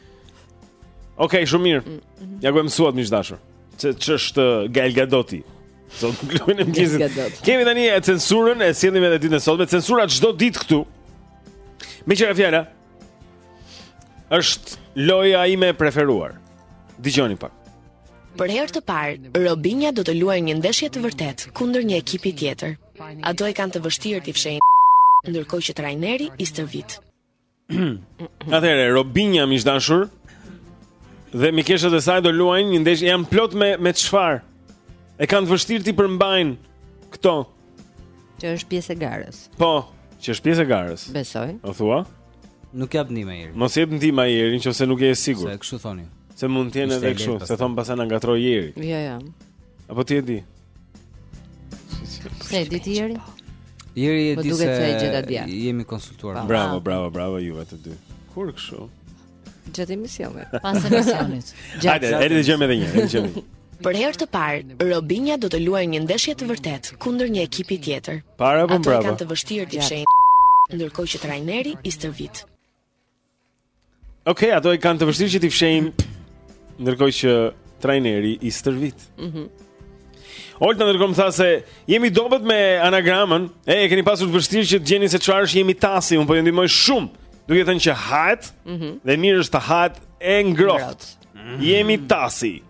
Ok, shumë
mirë.
Mm, mm.
Ja ku e mësuat miq të dashur. Se ç'është uh, Gal Gadoti. Sot luajmë
mëngjesin.
Kemi tani edhe censurën e sjellim edhe ditën e sotme. Censura çdo ditë këtu. Meqë ra fjala. Është loja ime e preferuar. Dëgjoni pak.
Për herë të parë, Robinja do të luajë një ndeshje të vërtetë kundër një ekipi tjetër. Ato e kanë të vështirë t'i fshehin, ndërkohë që trajneri i stërvit.
Atëherë Robinja miq të dashur dhe mikeshët e saj do luajnë një ndeshje janë plot me me çfarë? E kanë të vështirë t'i përmbajnë këto.
Që është pjesë e garës.
Po, që është pjesë e garës.
Besoj.
O thua?
Nuk jap ndihmë ai Eri.
Mos jep ndihmë ai Eri nëse nuk je i sigurt.
Se kështu thoni.
Se mund të jenë edhe kështu, se thonë pastaj na ngatërroi Eri.
Jo, jo.
Apo ti e di?
S'e di ti Eri?
Eri e
po
di se jemi konsultuar. Po.
Bravo, bravo, bravo juve të dy. Kur kështu?
Gjatë emisionit.
Pas emisionit. Gjatë.
Hajde, e dëgjojmë edhe një herë, dëgjojmë.
Për herë të parë, Robinja do të luajë një ndeshje të vërtetë kundër një ekipi tjetër.
Para apo mbrapa?
Ato e kanë të vështirë t'i fshehin, ndërkohë që trajneri i stërvit.
Ok, ato e kanë të vështirë që t'i fshehin ndërkohë që trajneri i stërvit.
Mm -hmm.
Olta ndërkohë më tha se jemi dobët me anagramën, e, e keni pasur të vështirë që të gjeni se çfarë është jemi tasi, unë po ju ndihmoj shumë, duke thënë që hahet,
mm -hmm.
dhe mirë është të hahet e ngrohtë. Mm -hmm. Jemi tasi.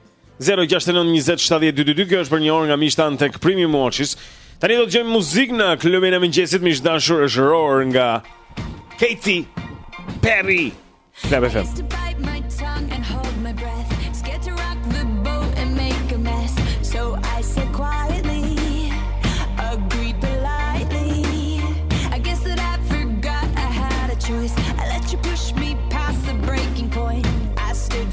069207222 kjo është për një orë nga miqtë tanë tek Primi Mochis. Tani do të dëgjojmë muzikë në klubin e mëngjesit miq të dashur është Roar nga Katy Perry. Club FM.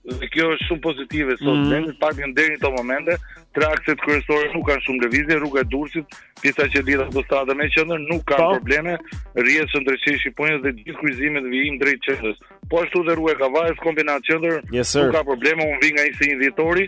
Dhe kjo është shumë pozitive sot.
Mm
-hmm. Të paktën deri në këto momente, tre akset kryesore nuk kanë shumë lëvizje, rruga e Durrësit, pjesa që lidh autostradën me qendrën nuk ka
po.
probleme, rrjedhën drejt Sheshit Shqiponja dhe gjithë kryqëzimet në vijim drejt qendrës. Po ashtu dhe rruga e Kavajës Kombinat qendër
yes,
nuk ka probleme, unë vij nga 21 dhjetori,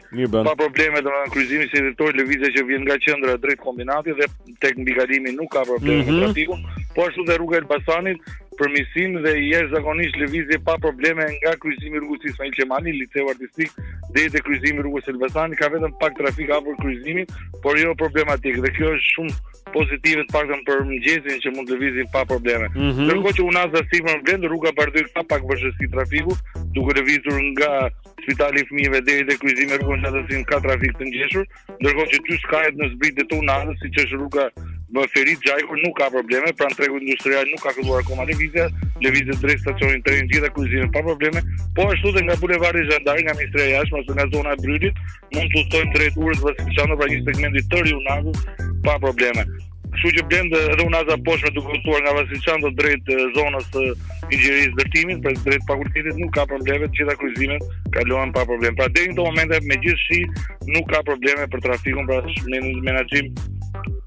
pa probleme domethënë kryqëzimi 21 dhjetori lëvizja që vjen nga qendra drejt Kombinatit dhe tek mbikalimi nuk ka probleme
mm -hmm.
me mhm. trafikun, po ashtu dhe rruga e Elbasanit, përmisim dhe i është zakonisht lëvizje pa probleme nga kryqëzimi i rrugës Ismail Qemali, Liceu Artistik, deri te kryqëzimi i rrugës së Elbasanit, ka vetëm pak trafik afër kryqëzimit, por jo problematik, dhe kjo është shumë pozitive të paktën për mëngjesin që mund të lëvizin pa probleme.
Mm -hmm.
Ndërkohë që unaza sipër në vend rruga Bardhyl ka pak vështirësi trafiku, duke lëvizur nga Spitali i Fëmijëve deri te kryqëzimi me rrugën Qemal Stafa ka trafik të ngjeshur, Ndërkohë që dy skajet në zbritje të unazës, siç është rruga Ferit Xhajko, nuk ka probleme, pranë tregut industrial nuk ka filluar akoma lëvizja, lëvizja drejt stacionit trenit gjitha kryqëzimet pa probleme, po ashtu dhe nga bulevardi Zhan Dark nga Ministria e Jashtme, ose nga zona e Brrylit, mund të udhëtojnë drejt urës Vasil Shanto pra një segmentit të ri unazës pa probleme. Kështu që Blend edhe unaza poshtme duke udhëtuar nga Vasil Shanto drejt zonës së inxhinierisë ndërtimit, pra drejt fakultetit nuk ka probleme, të gjitha kryqëzimet kalohen pa problem. Pra deri në këtë moment megjithëse shi nuk ka probleme për trafikun, pra një menaxhim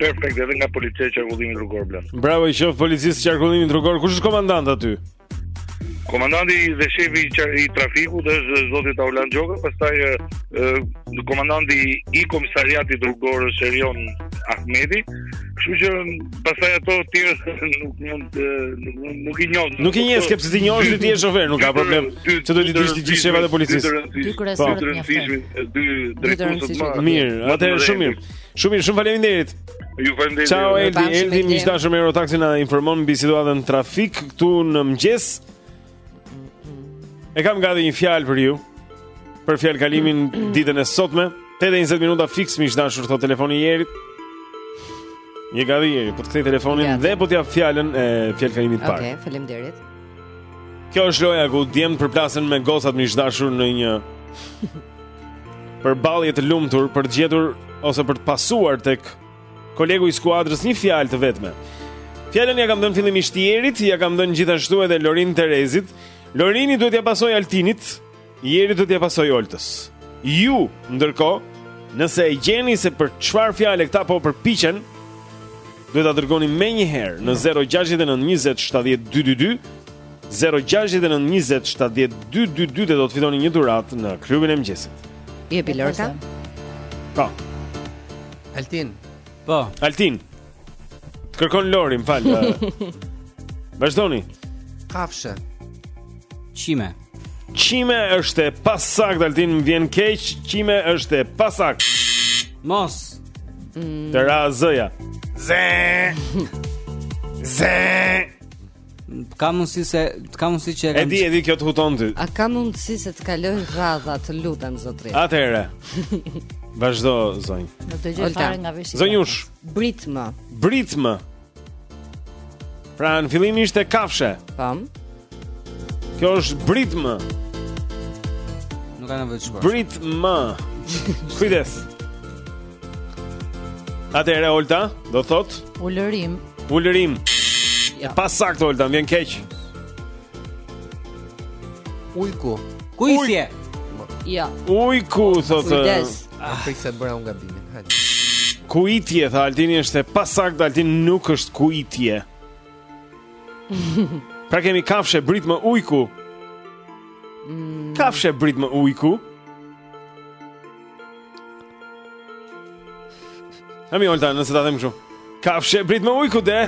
perfekt edhe nga policia e qarkullimit rrugor Blend.
Bravo i qoftë policisë së qarkullimit rrugor. Kush është komandant aty?
Komandanti dhe shefi i trafikut është zoti Taulant Xhoka, pastaj komandanti i komisariatit rrugor është Erion Ahmeti. Kështu që pastaj ato të tjerë nuk mund të nuk, nuk i njoh.
Nuk i njeh, s'ke pse t'i njohësh ti je shofer, nuk ka problem. Ç'do të dish ti gjithë shefat e policisë.
Dy kryesorët
po. e dy drejtuesit më.
Mirë, atëherë shumë mirë. Shumë mirë, shumë faleminderit.
Ju falënderoj
Ciao Eldi, Eldi miq të dashur me Euro Taksin na informon mbi situatën në trafik këtu në mëngjes E kam gati një fjalë për ju Për fjalëkalimin ditën e sotme 8 e 20 minuta fiks miq të dashur thotë telefoni i Jerit Në je gati Jeri, po të kthej telefonin dhe po t'jap fjalën e fjalëkalimit të parë Oke,
faleminderit
Kjo është loja ku djemtë përplasen me gocat miq të dashur në një përballje të lumtur për të gjetur ose për të pasuar tek kolegu i skuadrës një fjalë të vetme. Fjalën ia kam dhënë fillimisht Jerit, ia kam dhënë gjithashtu edhe Lorin Terezit. Lorini duhet t'ia pasojë Altinit, Jeri duhet t'ia pasojë Oltës. Ju, ndërkohë, nëse e gjeni se për çfarë fjale këta po përpiqen, duhet ta dërgoni menjëherë në 069 20 70 222 069 20 70 222 dhe do të fitoni një dhuratë në klubin e mëngjesit.
Jepi Lorka.
Po.
Altin.
Po.
Altin. Kërkon Lori, më fal. Vazhdoni.
Kafshë.
Qime.
Qime është e pasaktë, Altin më vjen keq. Qime është e pasaktë.
Mos. Mm.
Të ra zëja. Zë. Zë.
Ka mundësi se ka mundësi që e
kanë.
E
di, e di kjo të huton ty.
A ka mundësi se të kaloj rradha, të lutem zotëri.
Atëherë. Vazhdo zonjë.
Do të
gjej
fare nga veshja.
Zonjushë.
Britmë.
Britmë. Pra në fillim ishte kafshë.
Pam.
Kjo është britmë.
Nuk ka nevojë të shkosh.
Britmë. Kujdes. Atëherë Olta, do thot
ulërim.
Ulërim.
Ja.
Jo. Pasaktë Olta, më vjen keq.
Ujku.
Kuitje. Ja.
Jo.
Ujku thot.
Kujdes.
Ah. Pse se bëra un gabimin? Hajde.
Kuitje tha Altini është e pasaktë, Altini nuk është kuitje. pra kemi kafshë britmë ujku. Mm. Kafshë britmë ujku. A mi Olta, nëse ta them kështu. Kafshë britmë ujku de?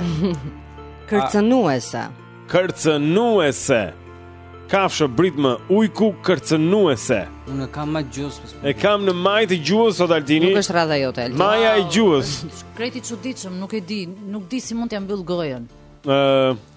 Kërcënuese.
Kërcënuese. Kafshë britmë ujku kërcënuese.
Unë kam majë gjuhës.
Po e kam në majë të gjuhës thotë Altini.
Nuk është radha jote Altini.
Maja e gjuhës.
Krejt i çuditshëm, nuk e di, nuk di si mund t'ja mbyll gojën.
Ëh. Uh...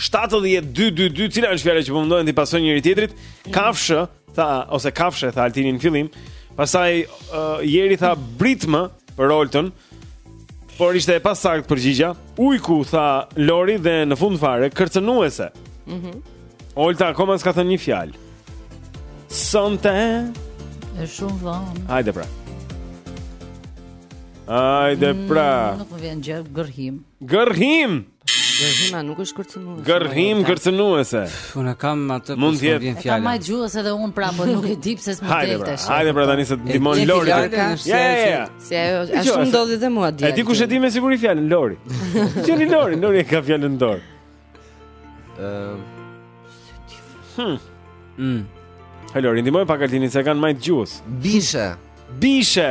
7222 cila është fjala që po mundohen të pasojnë njëri tjetrit? Kafshë, tha ose kafshë tha Altini në fillim. Pastaj uh, Jeri tha britmë për Oltën. Por ishte e pasaktë përgjigja. Ujku tha Lori dhe në fund fare kërcënuese.
Mhm.
Mm Olta akoma s'e ka thënë një herë. Sonte
është shumë vonë.
Hajde pra. Hajde mm, pra.
Mm, nuk më vjen gjë gërhim.
Gërhim.
Gërhima nuk është kërcënuese.
Gërhim kërcënuese.
Unë kam atë po nuk
më
vjen
fjala. Kam majë gjuhës edhe un pra, po nuk e di pse s'më del
pra,
tash.
Hajde pra tani se të ndihmon Lori. Ja, ja, ja.
Si ajo, ashtu ndodhi dhe mua dje.
E di kush e di me siguri fjalën Lori. Gjeni Lori, Lori e ka fjalën në dorë.
Ëm.
Hm.
Hm.
Hajde Lori, ndihmoj pak Altinin se e ka në majë të gjuhës.
Bishe.
Bishe.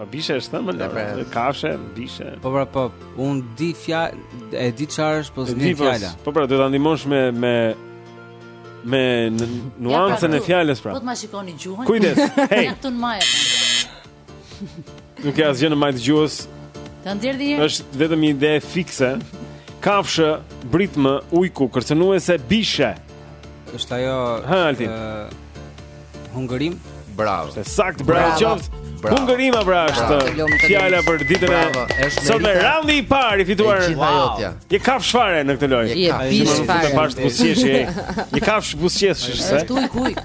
Po bishe është thënë,
pra,
pra. kafshë, bishe.
Po pra, po, un di fjalë, e di çfarë është, po
s'di
fjala.
Po pra, do ta ndihmosh me me me pra, nuancën e fjalës pra.
Po të ma shikoni gjuhën.
Kujdes. Hey.
Ja këtu në majë.
Nuk ke asgjë në majë të gjuhës.
Ta nxjerr dhe
Është vetëm një ide fikse. Kafshë, britmë, ujku, kërcënuese, bishe.
Është ajo.
Ha, Altin.
Hungërim.
Bravo.
Është sakt, bravo qoftë. Hungërima pra është fjala për ditën e
sotme
raundi i parë i fituar. Je kafsh fare në këtë lojë.
Je kafsh
fare.
Të pashë, buzëqesh. Je kafsh, buzëqesh.
Është ujk ujk.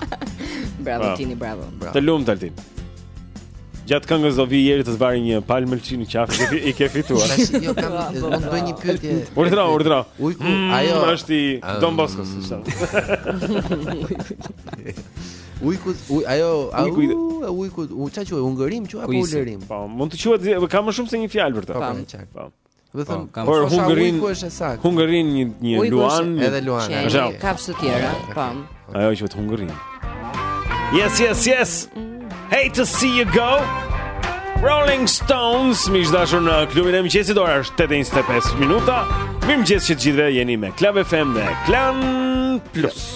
Bravo Tini, bravo.
Të lumtë Altin. Gjatë këngës do vi Jeri të të vari një palë mëlçi në qafë i ke fituar.
Tash jo kam mund të bëj një pyetje.
Urdhra, urdhra.
Ujku,
mm,
ajo
është i ah. Don Bosco, si thon.
Ujku, uj, ajo,
ujku,
ujku, si quhet, hungërim quhet apo ulërim?
Po, mund të quhet, ka më shumë se një fjalë për të.
Po, po. Do të thënë,
po,
por hungërin
ku është saktë.
Hungërin një një
ujku,
luan,
një...
edhe luan.
Është
kafshë të tjera, po.
Ajo që vetë hungërin. Yes, yes, yes. Hate to see you go. Rolling Stones, miq të dashur në klubin e mëngjesit, ora është 8:25 minuta. Mirëmëngjes të gjithëve jeni me Club FM dhe Klan Plus.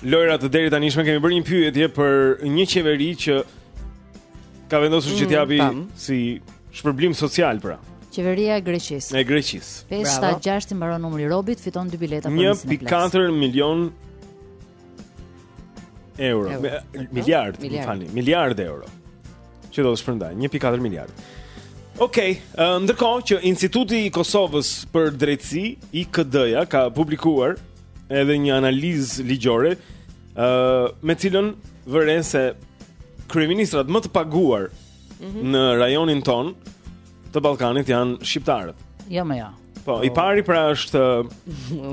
Lojëra të deritanishme kemi bërë një pyetje për një qeveri që ka vendosur që
mm,
t'japi
mm,
si shpërblim social pra.
Qeveria e Greqisë.
E Greqisë.
576 i mbaron numri Robit, fiton dy bileta për nesër.
1.4 milion euro.
euro.
Me, miliard, më falni, miliard euro. Që do të shpërndajë 1.4 miliard. Okej, okay, ndërkohë që Instituti i Kosovës për Drejtësi, IKD-ja, ka publikuar edhe një analizë ligjore, ë uh, me cilën vëren se kryeministrat më të paguar
mm -hmm.
në rajonin tonë të Ballkanit janë shqiptarët.
Jo më jo.
Po, i pari pra është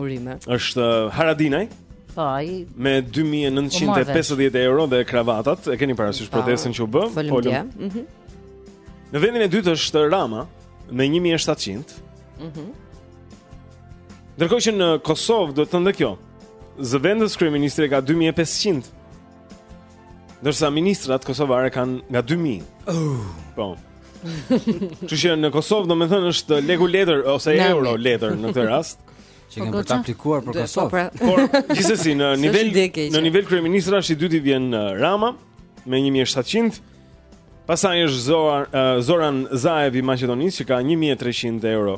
urime.
Është Haradinaj.
Po, ai
me 2950 euro dhe kravatat, e keni parasysh
po,
protestën që u bë?
Po. Mhm.
Në vendin e dytë është Rama me 1700.
Mhm.
Ndërkohë që në Kosovë duhet thënë dhe kjo, zëvendëskryeministri ka 2500. Ndërsa ministrat kosovarë kanë nga 2000. Oh. Po. Kështu që në Kosovë domethënë është leku letër ose
Nami.
euro letër në këtë rast
Shkojmë po, për të aplikuar për
po,
Kosovë
pra.
Por gjithsesi në nivel, në nivel kryeministrash është i dyti vjen uh, Rama me 1700 Pastaj është Zoran, uh, Zoran Zaev i Maqedonisë që ka 1300 euro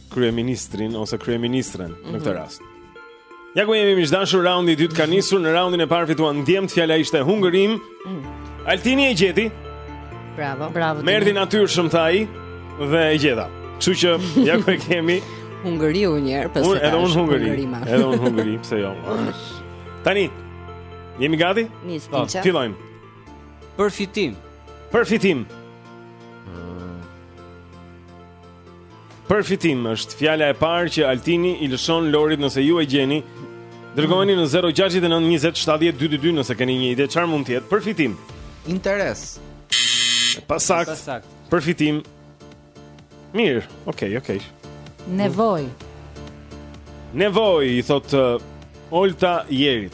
kryeministrin ose kryeministren mm -hmm. në këtë
mhm.
rast. Ja ku jemi miq të dashur, raundi i dytë ka nisur, në raundin e parë fituan djemtë, fjala ishte hungërim. Mm. Altini e gjeti.
Bravo.
Bravo.
Më erdhi natyrshëm tha ai dhe e gjeta. Kështu që ja ku e kemi
hungëriu një herë
pas. Edhe unë
hungërij.
Edhe unë hungërij, pse jo. Tani jemi gati?
Nis,
po, fillojmë.
Përfitim.
Përfitim. Përfitim është fjala e parë që Altini i lëshon Lorit nëse ju e gjeni, dërgojeni në 069 20 70 222 nëse keni një ide çfarë mund të jetë përfitim.
Interes.
Pasaktë.
Pasaktë.
Përfitim. Mirë. Okej, okay, okej. Okay.
Nevojë.
Nevojë, i thotë uh, Olta Jerit.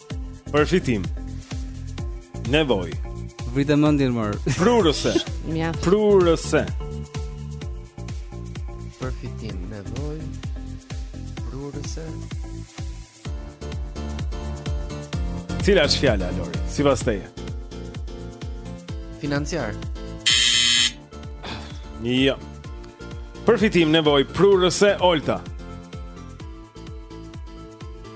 Përfitim.
Nevoj.
Vrite mendjen mirë.
Prurëse.
Mja.
Prurëse.
Përfitim. Nevoj. Prurëse.
Cila është fjala, Lori? Sipas teje?
Financiar.
Jo. Përfitim
nevojë
prurëse Olta.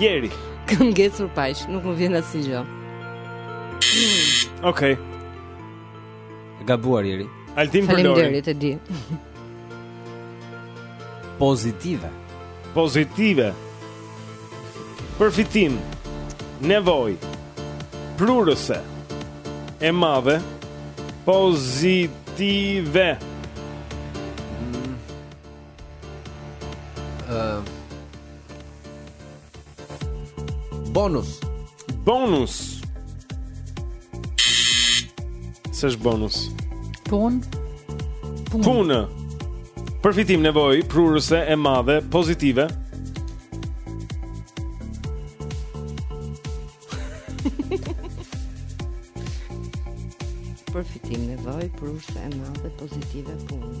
Jeri.
Kam ngecur pak, nuk më vjen asnjë gjë.
Okej.
E gabuar Jeri.
Altin për Lorin.
Faleminderit, e di.
Pozitive.
Pozitive. Përfitim Nevojë Prurëse E madhe Pozitive
mm. uh. Bonus
Bonus. S'është bonus.
Punë. Punë.
Punë. Përfitim nevojë, prurëse e madhe, pozitive.
Përfitim nevojë, prurëse e madhe, pozitive, punë.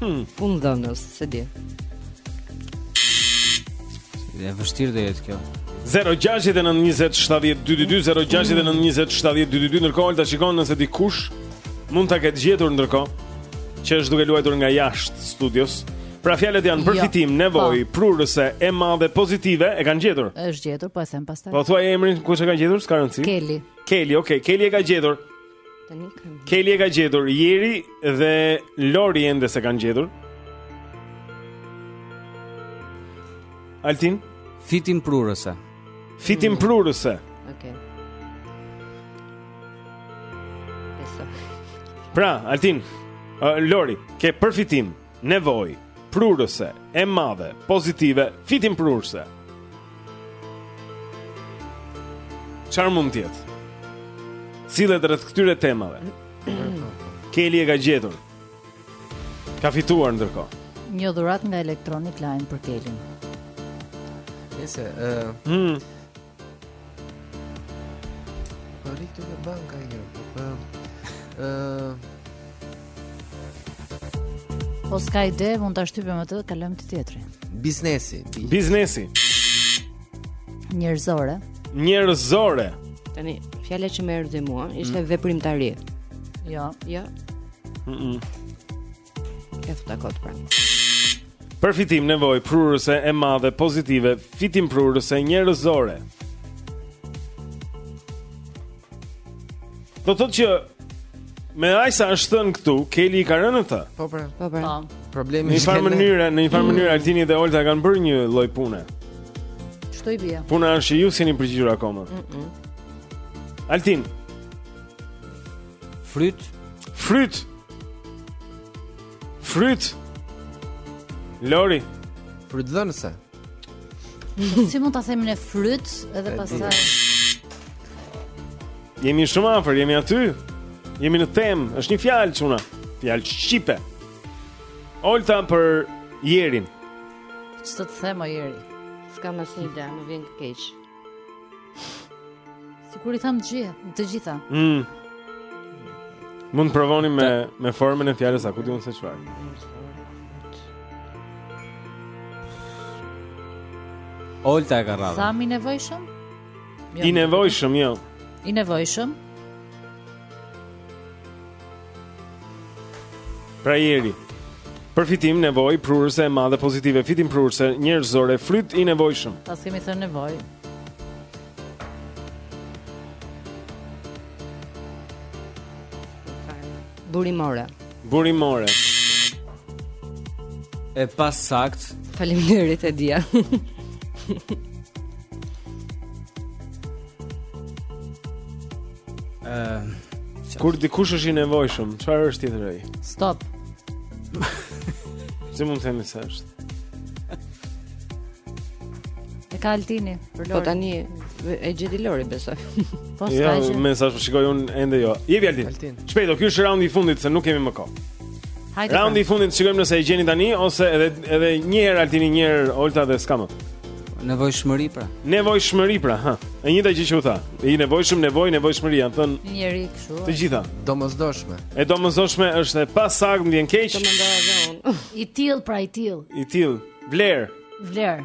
Hmm.
Punëdhënës, s'e di.
E vështirë do jetë kjo.
0692070222 0692070222 ndërkohë Olta shikon nëse dikush mund ta ketë gjetur ndërkohë që është duke luajtur nga jashtë studios. Pra fjalët janë
jo.
përfitim, jo. nevojë, po. prurëse e madhe pozitive e kanë gjetur.
Është gjetur, po e them pastaj.
Po thuaj emrin kush e ka gjetur? S'ka rëndësi.
Keli.
Keli, okay. Keli e ka gjetur.
Tani kam.
Keli e ka gjetur Jeri dhe Lori ende s'e kanë gjetur. Altin fitimprurëse. Fitimprurëse.
Okej. Okay.
Pra, Altin, uh, Lori, ke përfitim. Nevojë, prurëse, e madhe, pozitive, fitimprurëse. Çfarë mund të jetë? Sillet rreth këtyre temave? Keli e ka gjetur. Ka fituar ndërkohë.
Një dhuratë nga Electronic Line për Kelin.
Nëse, uh,
hmm.
Po rritë në banka jo, po pa...
Po s'ka ide, mund ta shtypim atë dhe kalojmë te tjetri.
Biznesi.
Biznesi.
Njerëzore.
Njerëzore.
Tani, fjala që më erdhi mua, ishte mm. veprimtari.
Jo.
Jo.
Mm -mm.
E të takon pra
Për fitim nevojë prurëse e madhe pozitive Fitimprurëse njerëzore Do thotë që Me aq sa është thënë këtu, Keli i ka rënë të?
Po,
po, po,
po.
Problemi është
në një mënyrë, në një farë mënyrë Altini dhe Olta kanë bërë një lloj pune.
Ç'do i bie?
Puna është që ju s'keni përgjigje akoma. Mm -mm. Altin,
Fryt.
Fryt. Fryt. Lori.
Frytdhënëse.
Si mund ta themi ne fryt edhe pastaj.
Jemi shumë afër, jemi aty. Jemi në temë, është një fjalë çuna, fjalë shqipe. Olta për Jerin.
Ç'të të them o Jeri?
S'kam asnjë ide, më vjen keq.
Sikur i thamë gjithë, të gjitha.
Mm. Mund të provoni me me formën e fjalës a ku di unë se çfarë.
Olta e ka radhën.
Sa më i nevojshëm? Jo,
I nevojshëm, jo.
I nevojshëm.
Pra Jeri Përfitim nevojë prurëse e madhe pozitive Fitimprurëse njerëzore fryt i nevojshëm
Po s'kemi thënë nevojë
Burimore
Burimore
E pasaktë
Faleminderit e dija
Ëh,
kur dikush është i nevojshëm, çfarë është tjetër ai?
Stop.
Si mund të themi se është?
E ka Altini për
Lorin.
Po
tani e gjeti Lori besoj.
Po s'ka jo, gjë.
Jo, mesazh po shikoj unë ende jo. Jepi Altin.
Altin.
Shpejto, ky është raundi i fundit se nuk kemi më kohë.
Hajde.
Raundi i fundit shikojmë nëse e gjeni tani ose edhe edhe një herë Altini një herë Olta dhe s'ka më.
Nevojshmëri pra.
Nevojshmëri pra, ha. E njëjta gjë që u tha. I nevojshëm, nevojë, nevojshmëri janë thënë.
Jeri kështu.
Të gjitha.
Domosdoshme.
E domosdoshme është e pasaktë më vjen keq.
Të mendoj edhe unë.
I tillë pra i tillë.
I
tillë. Vlerë. Vlerë.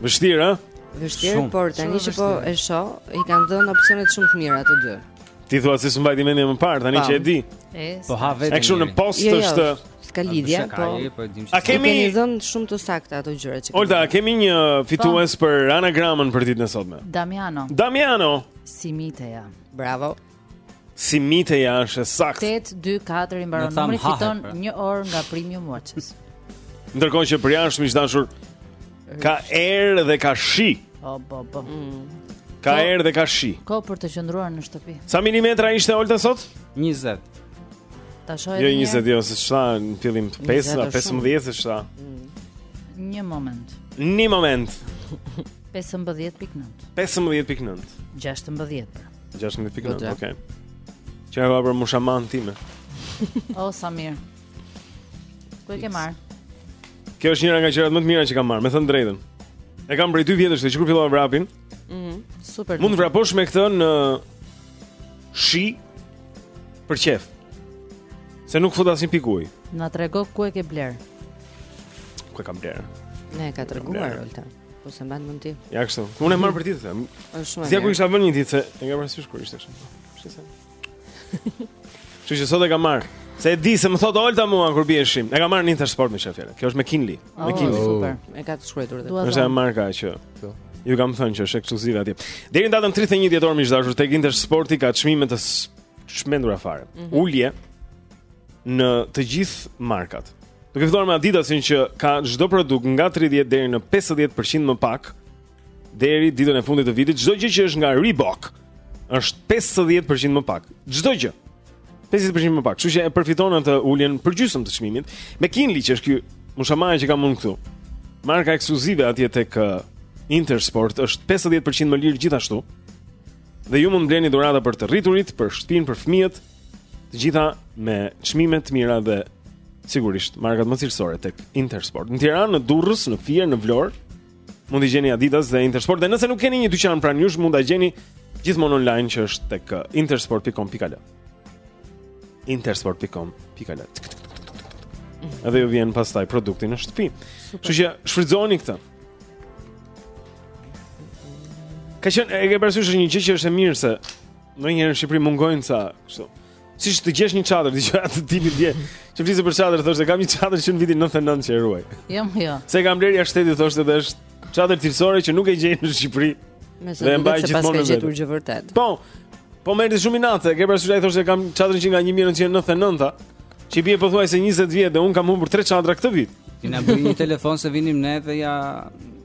Vështirë, a?
Vështirë,
por tani që po e shoh, i kanë dhënë opsione shumë të mira të dy.
Ti thua se si s'më vajti mendja më parë, tani që e di.
Po ha vetë.
Kështu në post
jo, jo,
është
s'ka lidhje, po.
po
ia kemi dhënë shumë të sakta ato gjëra që.
Olta, a kemi një po. fitues për anagramën për ditën e sotme?
Damiano.
Damiano.
Simite ja.
Bravo.
Si mite ja është sakt.
824 i mbaron numri fiton
pra.
një orë nga Premium Watches.
Ndërkohë që përjashta miq të dashur ka erë dhe ka shi.
Po po po.
Mm.
Ka
erë dhe ka shi.
Kohë për të qëndruar në shtëpi.
Sa milimetra ishte Olta sot?
20.
Ta shohim.
Jo 20, jo, s'e sheh ta në fillim
të 5,
15 s'e sheh ta. Mm.
Një moment.
Një moment.
15.9.
15.9.
16.
16
pikë,
okej. Okay. Ça ke për mushaman time?
O oh, sa mirë. Ku e ke marrë?
Kjo është njëra nga gjërat më të mira që kam marrë, me thënë të drejtën. E kam prej 2 vjetësh që kur fillova vrapin.
Mhm. Mm super.
Mund të vraposh me këtë në shi për qejf. Se nuk fut asnjë pikë ujë.
Na trego ku e ke blerë.
Ku e kam blerë?
Na e ka treguar Olta. Po s'e mban mend ti.
Ja kështu. Unë e marr për ditë.
Është shumë. Zgjaku
isha vënë një ditë se e kam parasysh kur ishte kështu. Kështu se. Kështu që sot e kam marrë. Se e di se më thotë Olta mua kur bie shi. E kam marrë në Intersport me një fjalë. Kjo është McKinley.
Oh,
McKinley.
Super. E ka të shkruar edhe.
Është ajo marka që. Po. Ju kam thënë që është ekskluzive atje. Deri në datën 31 dhjetor miq të dashur tek Intersporti ka çmime të çmendura fare.
Mm -hmm.
Ulje në të gjithë markat. Duke filluar me Adidasin që ka çdo produkt nga 30 deri në 50% më pak deri ditën e fundit të vitit, çdo gjë që është nga Reebok është 50% më pak. Çdo gjë. 50% më pak. Kështu që e përfiton atë uljen për gjysmë të çmimit. McKinley që është kjo mushamaja që kam unë këtu. Marka ekskluzive atje tek uh, Intersport është 50% më lirë gjithashtu. Dhe ju mund të bleni dhurata për të rriturit, për shtëpinë, për fëmijët, Të gjitha me çmime të mira dhe sigurisht markat më cilësore tek Intersport. Në Tiranë, në Durrës, në Fier, në Vlorë mund t'i gjeni Adidas dhe Intersport. Dhe nëse nuk keni një dyqan pranë jush, mund ta gjeni gjithmonë online që është tek uh, intersport.com.al. intersport.com.al. Edhe ju vjen pastaj produkti në shtëpi. Kështu që shfrytëzoni këtë. Ka qenë e ke parasysh një gjë që është e mirë se Ndonjëherë në Shqipëri mungojnë ca, kështu. Si të gjesh një çadër dëgjova atë tipin dje. Që fliste për çadër thoshte kam një çadër që në vitin 99 që e ruaj.
Jo, jo.
Se e kam blerë jashtë shtetit thoshte dhe është çadër cilësore që nuk e gjej në Shqipëri. Dhe e mbaj gjithmonë
me
vete.
Ke
gjetur
gjë vërtet.
Po. Po më erdhi shumë inat, e, ke parasysh ai thoshte kam çadrën që nga 1999-ta, që i bie pothuajse 20 vjet dhe unë kam humbur tre çadra këtë vit.
Ti na bëni një telefon se vinim ne dhe
ia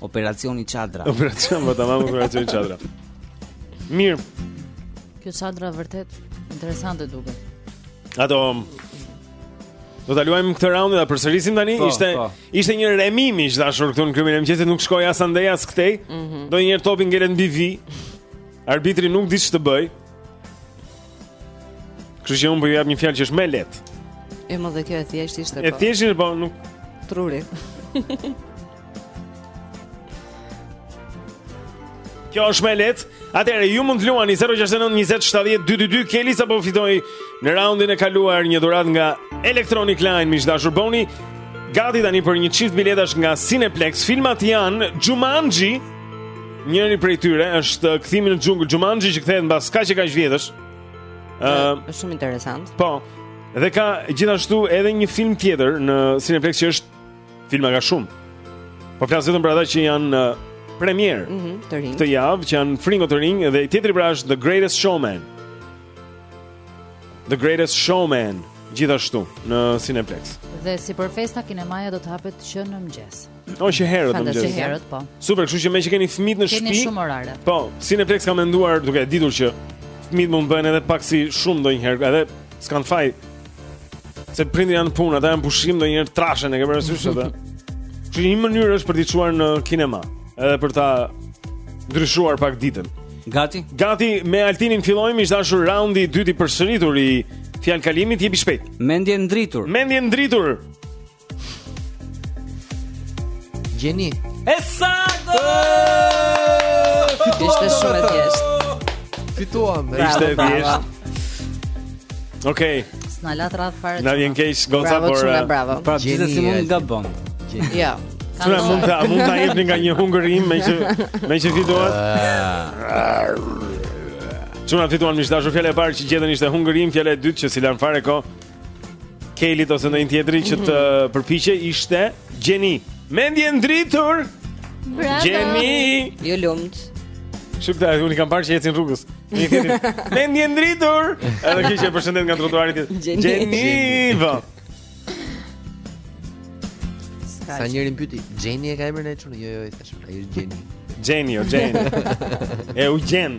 Operacioni Çadra.
Operacion po tamam operacioni Çadra. Mirë.
Kjo Çadra vërtet interesante duket.
Ato Do ta luajmë këtë raund dhe përsërisim tani.
Po,
ishte
po.
ishte një remim i dashur këtu në klubin e mëngjesit, nuk shkoi as andej as këtej.
Mm
-hmm. Ndonjëherë topi ngelet mbi vijë. Arbitri nuk di ç'të bëjë. Kështu që unë po ju jap një fjalë që është më e lehtë.
E më dhe kjo e thjeshtë ishte po.
E thjeshtë po nuk
truri.
Kjo është më e lehtë Atëherë, ju mund të luani 069-2070-222 Keli sapo fitoi në raundin e kaluar një dhuratë nga Electronic Line Miq të dashur bëhuni gati tani për një çift biletash nga Cineplex Filmat janë Jumanji Njëri prej tyre është kthimi në xhungël Jumanji që kthehet mbas kaq e kaq vjetësh
uh, Shumë interesant
Po Dhe ka gjithashtu edhe një film tjetër në Cineplex që është Filma ka shumë. Po flas vetëm për ata që janë në premierë.
Mhm, mm të rinj.
Këtë javë që janë fringo të rinj dhe tjetri pra është The Greatest Showman. The Greatest Showman gjithashtu në Cineplex.
Dhe si për festa kinemaja do të hapet që në mëngjes.
O që herët në mëngjes.
Herët, po.
Super, kështu që meqë keni fëmijët në
shpi.
Keni
shumë orare.
Po, Cineplex ka menduar duke e ditur që fëmijët mund të bëhen edhe pak si shumë ndonjëherë, edhe s'kanë faj. Se prindërit janë punë, ata janë pushim ndonjëherë e trashin e ke parasysh edhe Që një mënyrë është për t'i çuar në kinema Edhe për ta ndryshuar pak ditën
Gati?
Gati, me Altinin fillojmë miq të dashur raundi i dytë i përsëritur i fjalëkalimit jepi shpejt
Mendje ndritur
Mendje ndritur
Gjeni.
E saktë!
Ishte shumë e thjeshtë.
Fituam.
Ishte e thjeshtë. Okej.
S'na la radhë fare.
Na vjen keq goca por. Eh,
bravo.
Pra gjithsesi mund nga bën.
Jo.
Sura mund ta mund ta jepni nga një hungërim meqë meqë fituat. Çunat fituan miq të dashur fjala e parë që gjetën ishte hungërim, fjala e dytë që s'i lanë fare kohë. Kelit ose ndonjë tjetri që të mhm. përpiqej ishte gjeni. Mendje ndritur.
Bravo.
Gjeni.
Ju lumtë.
Shumë të unë kam parë që ecën rrugës. Mendje ndritur. Edhe kush e përshëndet nga trotuari ti.
Gjeni.
Po.
Sa njëri më pyeti, Xheni e ka emrin ai çun? Jo, jo, i thashë, ai është gjeni.
Gjeni, o Gjeni. E u gjen.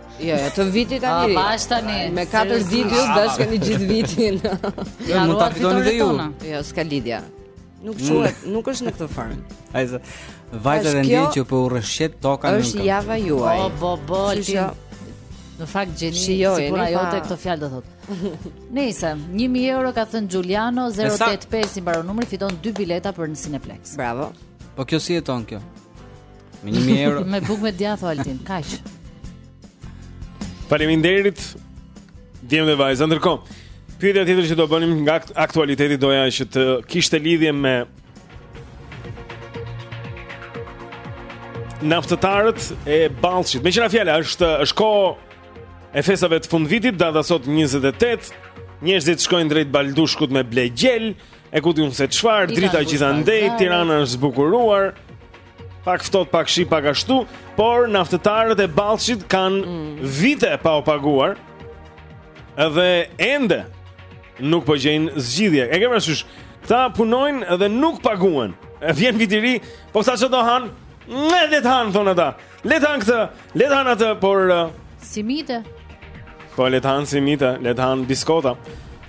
Jo, jo, të vitit tani.
Ah, bash tani.
Me katër ditë ju bash keni gjithë vitin.
Ja, mund ta fitoni dhe ju.
Jo, s'ka lidhje. Nuk mm. quhet, nuk është në këtë formë.
Ai sa
vajza
e ndjen që po urrëshet toka nuk.
Është java juaj.
Po,
po,
po,
ti.
Në fakt gjeni sikur
ajo
te kjo fjalë do thotë. Nëse 1000 euro ka thën Giuliano 085 i mbaron numri fiton dy bileta për në Cineplex.
Bravo.
Po kjo si jeton kjo? Me 1000 euro.
me buk me djath Altin, kaq.
Faleminderit. Djem dhe vajza ndërkohë. Pyetja tjetër që do bënim nga aktualiteti doja që të kishte lidhje me naftëtarët e Ballshit. Meqë ra fjala është është kohë e festave të fundvitit, data sot 28. Njerëzit shkojnë drejt Baldushkut me ble gjel, e ku di unë se çfarë, drita gjithandej, Tirana është zbukuruar. Pak ftohtë, pak shi, pak ashtu Por naftëtarët e Ballshit kanë mm. vite pa u paguar Edhe ende nuk po gjejnë zgjidhje E ke parasysh, këta punojnë edhe nuk paguhen E vjen viti i ri, po këta ça do hanë, e le të hanë, thonë ata Le të hanë këtë, le të hanë atë, por... Uh,
si mite
Po le të hanë simite, le të hanë biskota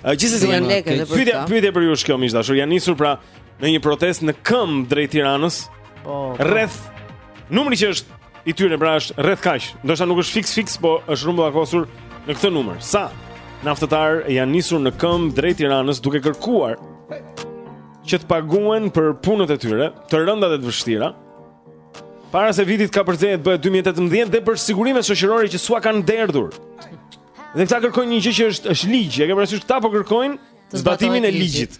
Gjithsesi
janë lekë dhe për këtë.
Pyetja për ju është kjo miq të dashur, janë nisur pra në një protestë në këmbë drejt Tiranës.
Po.
Rreth numri që është i tyre pra është rreth kaq. Ndoshta nuk është fiks fiks, po është rrumbullakosur në këtë numër. Sa naftëtarë janë nisur në këmbë drejt Tiranës duke kërkuar që të paguhen për punët e tyre, të rënda dhe të vështira. Para se viti të kapërcejë të bëhet 2018 dhe për sigurimet shoqërore që s'ua kanë derdhur. Dhe këta kërkojnë një gjë që është është ligj, e ke parasysh këta po kërkojnë zbatimin e ligjit.
ligjit.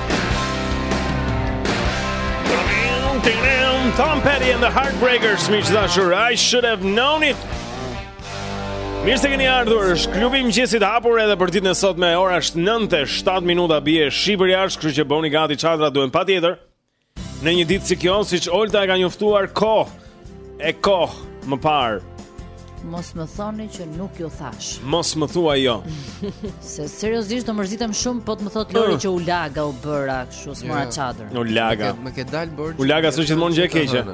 Tom Petty and
the
Heartbreakers, miq të dashur. I should have known it. Mirë se keni ardhur. Është klubi i mëngjesit hapur edhe për ditën e sotme. Ora është 9:07 minuta bie shi përjashta, kështu që bëhuni gati çadrat duhen patjetër. Në një ditë si kjo, siç Olta e ka njoftuar ko, E kohë më parë.
Mos më thoni që nuk ju thashë.
Mos më thua jo.
Se seriozisht do mërzitem shumë po të më thotë Lori
ah.
që u laga u bëra kështu s'mora çadër.
U laga.
Më ke dal borxh.
U laga s'është gjithmonë gjë e keqe.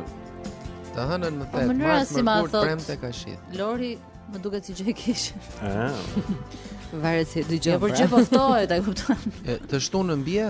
Të hënën më the.
Po
më
si
më
thot.
Premte ka shi.
Lori më duket si gjë e keqe. Ëh.
Ah.
Varet se dëgjoj.
Ja jo, për
pra.
çfarë po ftohet, e kupton?
Të shtunën bie?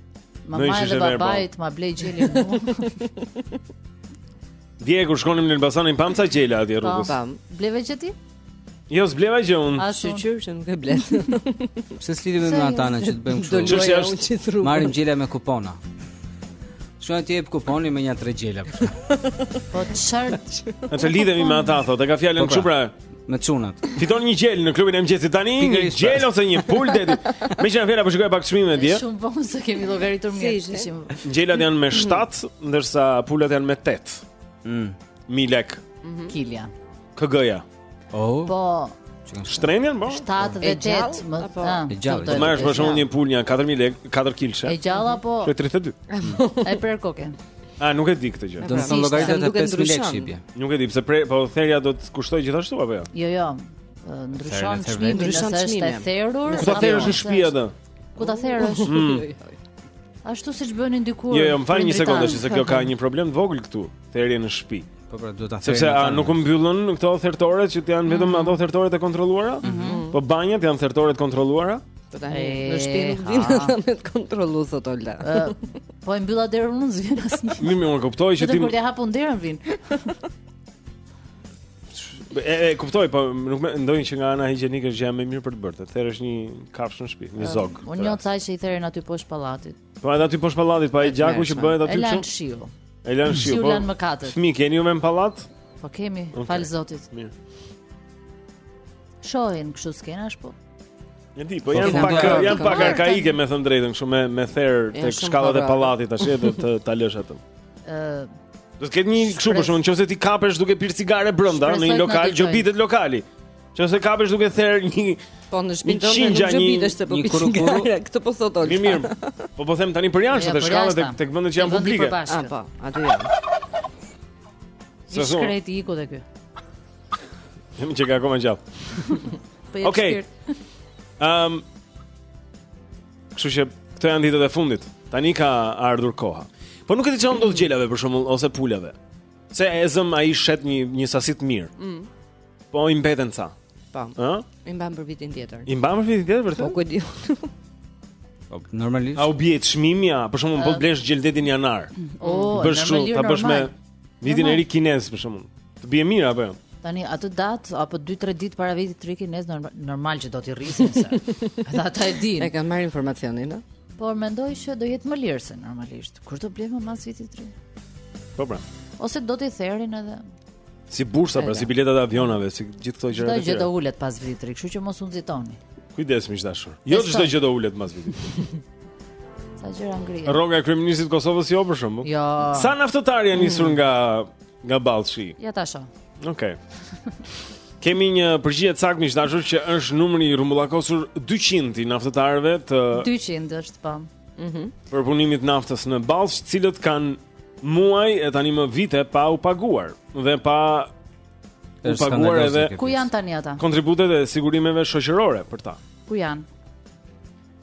Mamaja dhe babai
të ma blejë gjelin
Dje kur shkonim në Elbasan i pam ca gjela atje
po,
rrugës.
Pam.
Bleve gjë ti?
Jo, s'bleva gjë unë.
A
shqyr që nuk e bletë.
Pse s'lidhemi ne me ata që të bëjmë kështu?
Do
çështja
është
marrim gjela me kupona. Shkoj ti jep kuponi me një tre gjela.
Po çfarë.
A të lidhemi me ata thotë, ka fjalën kështu pra.
me çunat.
Fiton një gjel në klubin e mëngjesit tani, një gjel ose një pulë deti. Meqë ra fjala po shikoja pak çmimin dje.
Shumë vonë se kemi llogaritur mirë
si,
ishim.
Gjelat janë me 7, mm. ndërsa pulat janë me 8.
Mm.
Mijë lekë. Mm -hmm.
Kilja.
KG-ja.
Oh.
Po.
Shtrenjtë, po?
7 dhe 8, më
apo.
Ah,
e gjallë.
Të marrësh për shembull një pulë nja 4000 lekë, 4 kilshe.
E gjallë apo?
Për 32.
E pret kokën.
A nuk e di këtë gjë.
Domethënë
llogarite
te
5000 lekë shqip.
Nuk e di pse pre, po therja do të kushtojë gjithashtu apo jo?
Jo, jo. Ndryshon çmimi,
ndryshon çmimi.
Therur.
Ku ta therësh në shtëpi atë?
Ku ta therësh?
Mm.
Ashtu siç bënin dikur.
Jo, jo, më fal një sekondë, se kjo ka një problem të vogël këtu, therja në shtëpi.
Po pra, duhet ta therësh.
Sepse a nuk u mbyllën këto thertoret që janë vetëm
mhm.
ato thertoret e kontrolluara? Mhm. Po banjat janë thertore të kontrolluara?
Po tani në shtëpi nuk vjen njeri me të kontrollu sot
Olga. Po e mbylla derën unë s'vjen asnjë.
Mimi unë kuptoj që ti.
Vetëm kur të hap unë derën vin.
E, e kuptoj, po nuk mendoj që nga ana higjienike është gjëja më e mirë për të bërë. Të therësh një kafshë në shtëpi, një zog.
Unë njoh ca që i therin aty poshtë pallatit.
Po edhe aty poshtë pallatit, po po ai gjaku që bëhet aty
çu.
E lan
shiu.
E lan shiu. Po.
E lan mëkatet.
Fëmi keni ju më në pallat?
Po kemi,
okay.
fal Zotit.
Mirë.
Shohin kështu skenash po.
E di, po,
po
janë pak janë pak arkaike me thënë të drejtën, kështu me me
ther
tek shkallat e pallatit tash edhe të ta lësh atë.
Ë
Do të ketë një kështu për shembull, nëse ti kapesh duke pirë cigare brenda në një lokal, gjobitet lokali. Nëse kapesh duke ther një
Po në
shtëpi
do
të
gjobitesh të
pish
cigare. Këtë po thotë Olga.
Mirë, mirë. Po po them tani për jashtë te shkallët tek tek vendet që janë publike.
Ah, po, aty janë.
Së
shumë.
Shkreti iku dhe kjo.
Jemi që ka akoma gjallë
po
Okej
okay.
um, Kështu që këto janë ditët e fundit Tani ka ardhur koha Po nuk e di ç'u ndodh gjelave për shembull Ose pulave Se e zëmë ai shet një, një sasi të mirë
mm.
Po i mbeten ca
Po
uh?
I mban për vitin tjetër
I mban për vitin tjetër
për
të?
Po ku di
unë Normalisht
A u bie çmimi Për shembull uh, po bleve gjeldetin në janar
O,
oh, normalisht
normal
Vitin e ri kinez për shembull. Të bie mirë apo jo?
Tani atë datë apo 2-3 ditë para vitit të ri kinez normal që do t'i rrisin se. Edhe ata e dinë.
E kanë marrë informacionin, ëh.
Por mendoj që do jetë më lirë se normalisht. Kur ta blejmë mas vitit të ri.
Po pra.
Ose do t'i therin edhe.
Si bursa, pra, si biletat e avionave, si gjithë këto gjëra. Çdo
gjë do ulet pas vitit të ri, kështu që mos u nxitoni.
Kujdes miq të dashur. Jo çdo gjë do ulet pas vitit.
Sa gjëra ngrihen.
Rroga e kryeministit të Kosovës jo për shembull.
Jo.
Sa naftëtar janë nisur mm. nga nga Ballshi?
Ja ta shoh.
Okej. Kemi një përgjigje të saktë miq të dashur që është numri i rrumbullakosur 200 i naftëtarëve të
200 është po.
Mhm.
Mm përpunimit të naftës në Ballsh, të cilët kanë muaj e tani më vite pa u paguar dhe pa u paguar edhe
ku janë tani ata?
Kontributet e sigurimeve shoqërore për ta.
Ku janë?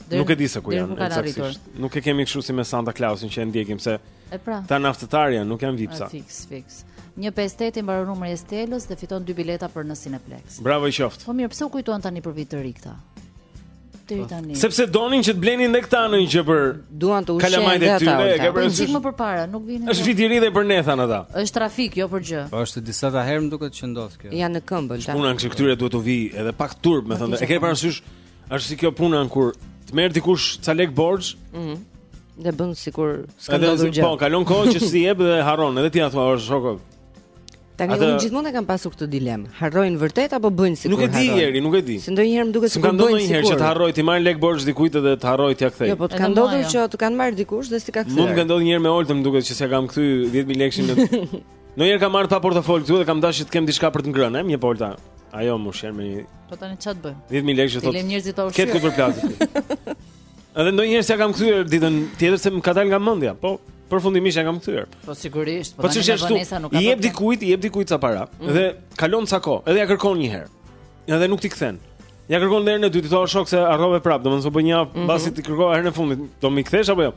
Eri, nuk e di se ku janë ekzaktësisht. Nuk e kemi kështu si me Santa Clausin që e ndjekim se
e pra.
Ata naftëtarë janë, nuk janë vipsa.
Fiks, fiks. 158 i mbaron numri i Stelës dhe fiton dy bileta për në Cineplex.
Bravo i qoftë.
Po mirë, pse u kujtuan tani për vit të ri këta? Deri po. tani.
Sepse donin që të blinin edhe këta ndonjë gjë për
duan të ushqejnë
kalamajt e tyre, e ke
bërë.
Po,
Sikur më përpara, nuk vinin.
Është vit i ri dhe për ne thanë ata.
Është trafik, jo për gjë.
Po është e disata herë më duket që ndodh kjo.
Janë në këmbë, ata.
Puna që këtyre duhet t'u vijë edhe pak turp, domethënë. E ke parasysh? Është si kjo puna kur të merr dikush ca lek borxh.
Mhm. Mm dhe bën sikur s'ka ndodhur gjë.
Po, kalon kohë që s'i jep dhe harron, edhe ti ia thua, "Ë shoku."
Tani
Atë...
unë gjithmonë e kam pasur këtë dilemë. Harrojnë vërtet apo bëjnë sikur harrojnë?
Nuk e di Eri, nuk e di.
Se ndonjëherë më duket
se
bëjnë
sikur. Nuk
ka
ndonjëherë që të harroj t'i marr lek borxh dikujt edhe të harroj t'ia kthej.
Jo, po të ka ndodhur që të ka marrë dikush dhe s't'i ka kthyer.
Mua më ndodh një herë me Oltën, më duket që s'ia kam kthy 10000 lekëshin Ndonjëherë kam ardhur pa portofol këtu dhe kam dashë që të kem diçka për të ngrënë, hip Olta. Ajo më shërë me një...
Po tani ça të bëjmë?
10.000 lekë që thotë...
Do i lëmë njerëzit të
ushqehen. Ketë
ku
të përplasë. Edhe ndonjëherë s'ia kam kthyer ditën tjetër se më ka dalë nga mendja. Po përfundimisht ia kam kthyer.
Po sigurisht, po,
po
tani
është
vonesa nuk ka.
I jep dikujt, i jep dikujt ca para
mm.
dhe kalon ca kohë, edhe ia kërkon një herë. Edhe nuk t'i kthen. Ia kërkon edhe një të dytë, thua shoku se harrove prap, domethënë u bë një javë,
mhm.
mbasi t'i kërkova herën e fundit, do m'i kthesh apo jo?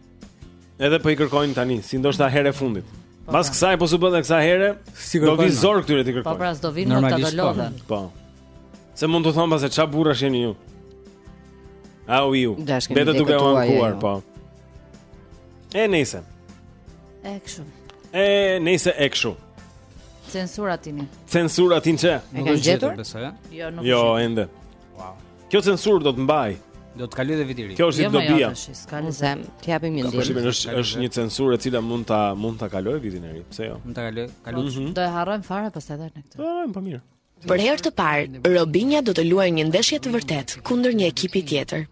Edhe
po
i kërkojnë tani, si ndoshta herë e fundit. Po, Pas po. kësaj po s'u bë edhe kësaj herë,
se
do u
vijë
zor këtyre t'i kërkojnë.
Po pra, s'do vinë ata
do po.
lodhen.
Po. Se mund të thonë pastaj ça burrash jeni ju. Au ju.
Vetëm
duke u ankuar, po. E nejse.
E kështu.
E nejse e kështu.
Censura tani.
Censura
tani, çë? Nuk
u gjet?
Jo, nuk
u
gjet.
Jo, ende. Wow. Kjo censurë do të mbajë.
Do të kalojë dhe viti i ri.
Kjo është
jo, jo,
dobia.
Ka
një
zem, t'i japim
një
ndihmë.
Përshtypjen është është një censurë e cila mund ta mund ta kalojë vitin e ri. Pse jo?
Mund ta kalojë, kalon.
Mhm.
Do e harrojmë fare pastaj edhe këtë.
Po, po mirë.
Për herë të parë, Robinja do të luajë një ndeshje të vërtetë kundër një ekipi tjetër.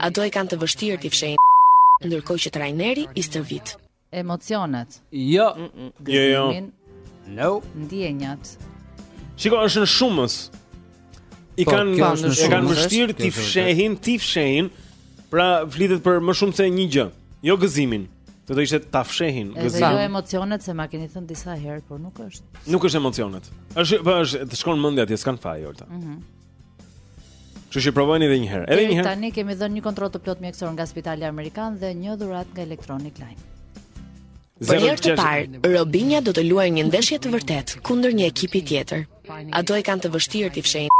Ato e kanë të vështirë t'i fshehin, ndërkohë që trajneri i stërvit.
Emocionet.
Jo.
Jo, jo.
No.
Ndjenjat.
Shiko, është në shumës. I
po,
kanë
kanë
e kanë vështirë t'i fshehin, t'i fshehin. Pra flitet për më shumë se një gjë, jo gëzimin. Do të ishte ta fshehin gëzimin.
Edhe jo emocionet se ma keni thënë disa herë, por nuk është.
Nuk është emocionet. Është po është të shkon mendja atje, s'kanë faj Olta.
Mhm.
Kështu që provojeni edhe një herë. Edhe një herë.
Tani kemi dhënë një kontroll të plotë mjekësor nga Spitali Amerikan dhe një dhuratë nga Electronic Line.
Për herë të parë, Robinja do të luajë një ndeshje të vërtetë kundër një ekipi tjetër. Ato e kanë të vështirë ta fshehin,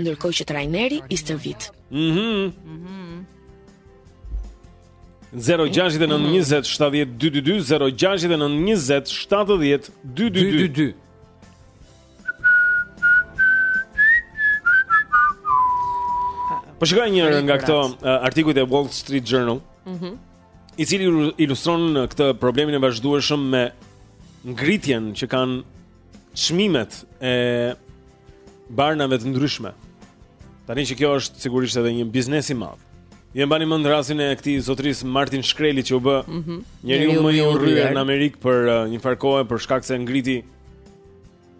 ndërkohë që trajneri i stërvit.
Mhm. Mm 069 20 70 222 069 20 70 222 Po shikoj njërin nga këto artikujt e Wall Street Journal.
Mhm.
I cili ilustron këtë problemin e vazhdueshëm me ngritjen që kanë çmimet e barnave të ndryshme. Tani që kjo është sigurisht edhe një biznes i madh. Ju mbani mend rastin e këtij zotërisë Martin Shkreli që u bë
mm -hmm.
njeriu më i urryer në Amerikë për uh, njëfarë kohe për shkak se ngriti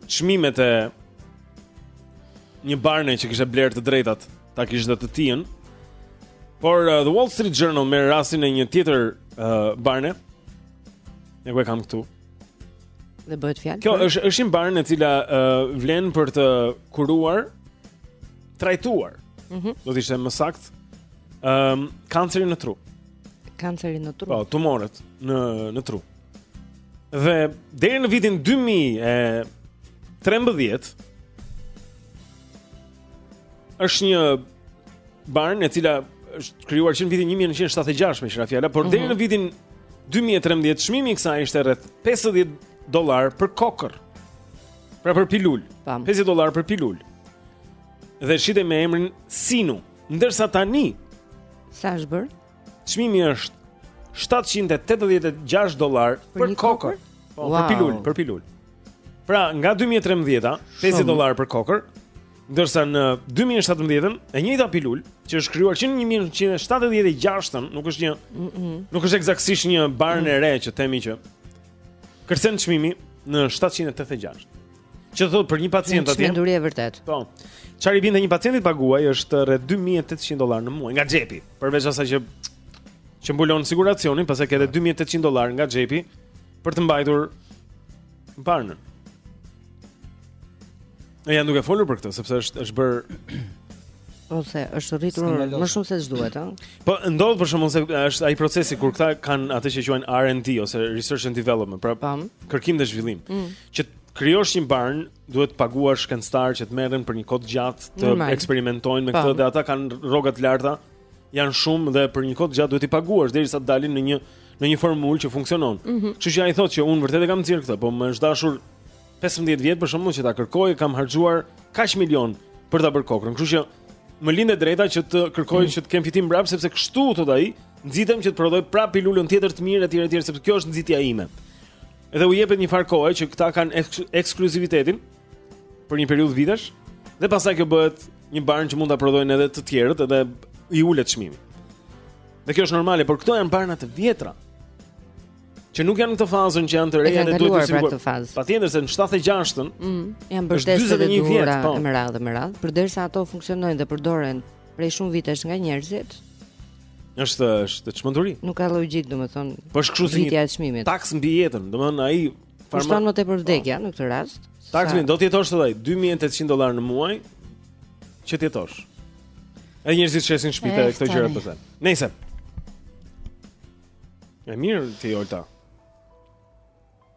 çmimet e një barne që kishte blerë të drejtat ta kishte të tijën. Por uh, The Wall Street Journal merr rastin e një tjetër uh, barne. E ku e kam këtu.
Dhe bëhet fjalë.
Kjo është është një barne e cila uh, vlen për të kuruar, trajtuar.
Mm -hmm.
Do të ishte më saktë. Ëm um, kancerin në tru.
Kancerin në tru.
Po, tumoret në në tru. Dhe deri në vitin 2013 është një barn e cila është krijuar që në vitin 1976 meqë ra fjala, por mm -hmm. deri
mhm.
në vitin 2013 çmimi i kësaj ishte rreth 50 dollarë për kokërr. Pra për
pilulë.
50 dollarë për pilulë. Dhe shitej me emrin Sinu. Ndërsa tani
sa është bërë?
Çmimi është 786 dollarë
për
kokërr. Po, për pilulë, për pilulë. Pra, nga 2013-a, 50 dollarë për kokërr, ndërsa në 2017-ën, e njëjta pilulë, që është krijuar që në 1976-ën, nuk është një
mm -mm.
nuk është ekzaktësisht një barn e re që themi që kërcen çmimi në 786. Që thotë për një pacient atje.
Çmenduri e vërtetë.
Po. Çfarë i vjen një pacienti të paguajë është rreth 2800 dollarë në muaj nga xhepi, përveç asaj që që mbulon siguracioni, pastaj ke edhe 2800 dollarë nga xhepi për të mbajtur barnën. Ne jemi duke folur për këtë sepse është është bërë
ose është rritur më shumë se ç'duhet, ëh.
Po ndodh për shkakun se është ai procesi kur këta kanë atë që quajnë R&D ose research and development, pra Pam. kërkim dhe zhvillim.
Mm.
Që të krijosh një barn, duhet të paguash shkencëtar që të merren për një kohë të gjatë të
Normal.
eksperimentojnë me
po.
këtë dhe ata kanë rroga të larta, janë shumë dhe për një kohë të gjatë duhet t'i paguash derisa të dalin në një në një formulë që funksionon.
Mm -hmm.
Kështu që ai thotë që unë vërtet e kam nxjerr këtë, po më është dashur 15 vjet për shkakun që ta kërkoj, kam harxuar kaq milion për ta bërë kokrrën. Kështu që më lind e drejta që të kërkoj mm -hmm. që të kem fitim mbrapsht sepse kështu thotë ai, nxitem që të prodhoj prapë pilulën tjetër të mirë etj etj sepse kjo është nxitja ime. Edhe u jepet një farë kohe që këta kanë eks ekskluzivitetin për një periudhë vitesh dhe pastaj kjo bëhet një barn që mund ta prodhojnë edhe të tjerët edhe i ulet çmimi. Dhe kjo është normale, por këto janë barna të vjetra. Që nuk janë në këtë fazën që janë të reja dhe duhet të
sigurt. Pra
Patjetër se në 76-ën,
mm, janë bërë
41 vjet po.
me radhë me radhë, përderisa ato funksionojnë dhe përdoren prej shumë vitesh nga njerëzit,
Është është çmenduri.
Nuk ka logjik, domethënë.
Po është kështu si
rritja e çmimit.
Taks mbi jetën, domethënë ai farma.
Kushton më tepër vdekja në këtë rast.
Taks mbi do të jetosh thotë 2800 dollar në muaj që të jetosh. Edhe njerëzit shesin shtëpitë këto gjëra po thënë. Nëse. E mirë ti Olta.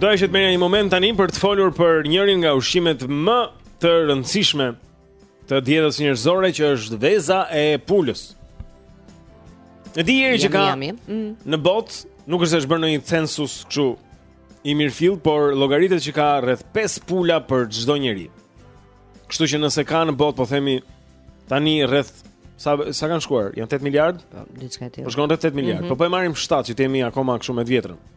Doja të
merrja një moment tani për të folur për njërin nga ushqimet më të rëndësishme të dietës njerëzore që është veza e pulës. Në dijeni që ka
mm.
në botë, nuk është se është bërë ndonjë census kështu i mirëfill, por llogaritet që ka rreth 5 pula për çdo njeri. Kështu që nëse ka në botë, po themi tani rreth sa sa kanë shkuar? Janë 8 miliard?
Po, diçka e tillë.
Po shkon rreth 8 miliard.
Mm -hmm.
Po po e marrim 7 që të jemi akoma kështu me të vjetrën.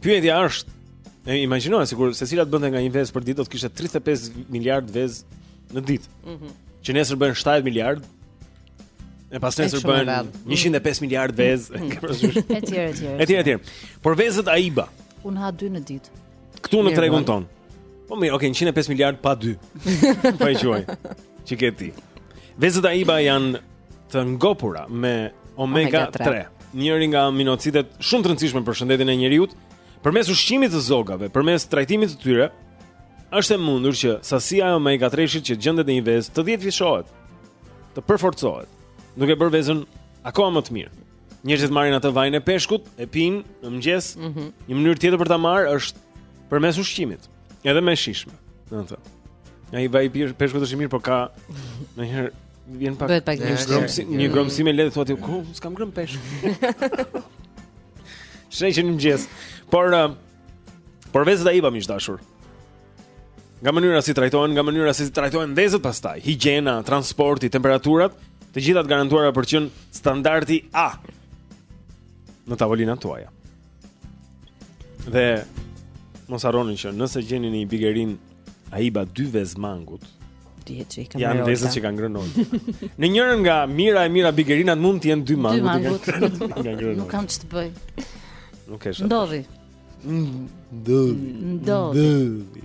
Pyetja është, e imagjinon sikur secila të bënte nga një vezë për ditë do të kishte 35 miliard vezë në ditë.
Mhm.
Mm që nesër bëhen 70 miliard. E pasnesër
bëhen
105 miliard vezë. Mm.
Etj, etj.
Etj, etj. Por vezët Aiba.
Un ha 2 në ditë.
Ktu në tregun ton. Po mirë, okay, 105 miliard pa 2. Po e quaj. Çik ti. Vezët Aiba janë të ngopura me omega 3, njëri nga aminoacidet shumë të rëndësishme për shëndetin e njeriut, përmes ushqimit të zogave, përmes trajtimit të tyre, është e mundur që sasia e omega 3-shit që gjendet në një vezë të dhjetëfishohet, të përforcohet, duke e bërë vezën akoma më të mirë. Njerëzit marrin atë vajin e peshkut, e pinë në mëngjes.
Mm -hmm.
Një mënyrë tjetër për ta marrë është përmes ushqimit, edhe më e shijshme, domethënë. Ai vaj i peshkut është i mirë, por ka ndonjëherë Vjen pak.
Bëhet pak
një gromsi, një gromsimë e lehtë thua, "Ku, s'kam ngrënë peshk." Që në mëngjes. Por uh, por vezët Aiba miq të dashur. Nga mënyra si trajtohen, nga mënyra si trajtohen vezët pastaj, higjiena, transporti, temperaturat, të gjitha të garantuara për të qenë standardi A në tavolinat e tuaja. Dhe mos harroni që nëse gjeni në një bigerin Aiba dy vez mangut,
dihet që i kanë.
Janë vezët që kanë ngrënë. Në njërin nga mira e mira bigerinat mund të jenë dy mangut.
Dy mangut. Nuk kam ç'të bëj.
Nuk e shoh.
Ndodhi.
Ndodhi.
Ndodhi.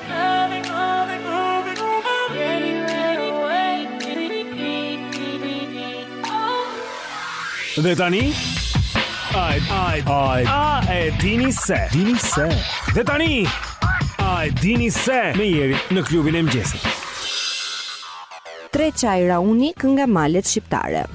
Dhe
tani Ai, ai, ai, A e dini se Dini se Dhe tani A e dini se Me Jerin në klubin e Mëngjesit
Tre çajra unikë nga malet shqiptare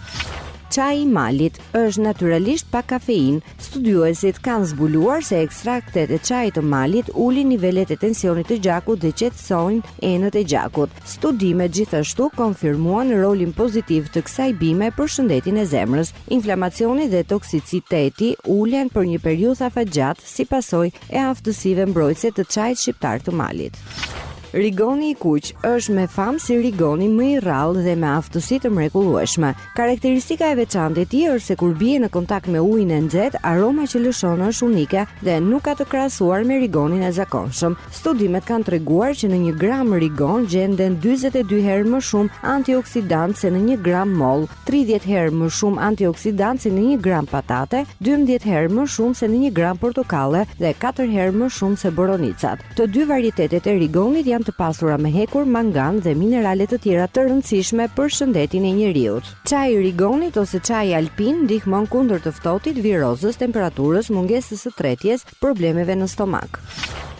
Çaji i malit është natyralisht pa kafeinë Studiuesit kanë zbuluar se ekstraktet e çajit të malit ulin nivelet e tensionit të gjakut dhe qetësojnë enët e gjakut. Studimet gjithashtu konfirmuan rolin pozitiv të kësaj bime për shëndetin e zemrës. Inflamacioni dhe toksiciteti ulen për një periudhë afatgjatë si pasojë e aftësive mbrojtëse të çajit shqiptar të malit. Rigoni i kuq është me famë si rigoni më i rrallë dhe me aftësi të mrekullueshme. Karakteristika e veçantë e tij është se kur bie në kontakt me ujin e nxehtë, aroma që lëshon është unike dhe nuk ka të krahasuar me rigonin e zakonshëm. Studimet kanë treguar që në një gram rigon gjenden 42 herë më shumë antioksidantë se në një gram mollë, 30 herë më shumë antioksidantë se në një gram patate, 12 herë më shumë se në një gram portokalle dhe 4 herë më shumë se boronicat. Të dy varietetet e rigonit janë të pasura me hekur, mangan dhe minerale të tjera të rëndësishme për shëndetin e njeriut. Çaji i rigonit ose çaji alpin ndihmon kundër të ftohtit, virozës, temperaturës, mungesës së tretjes, problemeve në stomak.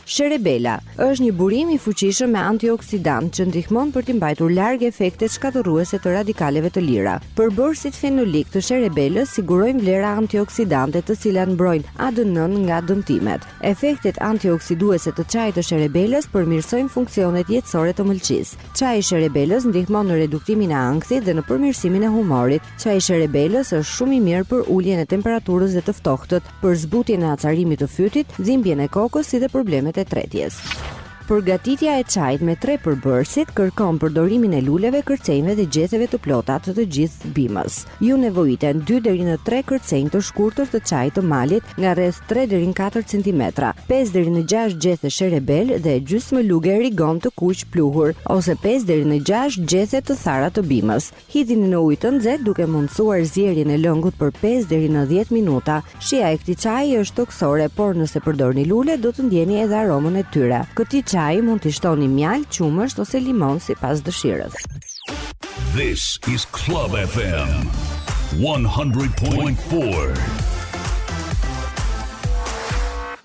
Sherebela është një burim i fuqishëm me antioksidantë që ndihmon për të mbajtur larg efektet shkatërruese të radikaleve të lira. Përbërësit fenolikë të sherebelës sigurojnë vlera antioksidante të cilat mbrojnë ADN-në nga dëmtimet. Efektet antioksiduese të çajit të sherebelës përmirësojnë funksionet jetësore të mëlçisë. Çaji i sherebelës ndihmon në reduktimin e ankthit dhe në përmirësimin e humorit. Çaji i sherebelës është shumë i mirë për uljen e temperaturës dhe të ftohtët, për zbutjen e acarimit të fytit, dhimbjen e kokës si dhe problemet e tretjes. Përgatitja e çajit me tre përbërësit kërkon përdorimin e luleve, kërcenjve dhe gjetheve të plota të të gjithë bimës. Ju nevojiten dy deri në tre kërcenj të shkurtër të çajit të malit nga rreth tre deri në katër centimetra, pesë deri në gjashtë gjethe sherebele dhe gjysmë luge rigon të kuq pluhur ose pesë deri në gjashtë gjethe të thara të bimës. Hidhini në ujë të nxehtë duke mundësuar zierjen e lëngut për pesë deri në dhjetë minuta, Shija e këtij çaji është tokësore, por nëse përdorni lule do të ndjeni edhe aromën e tyre. Këtij çaji mund t'i shtoni mjaltë, qumësht ose limon sipas dëshirës.
This is Club FM 100.4.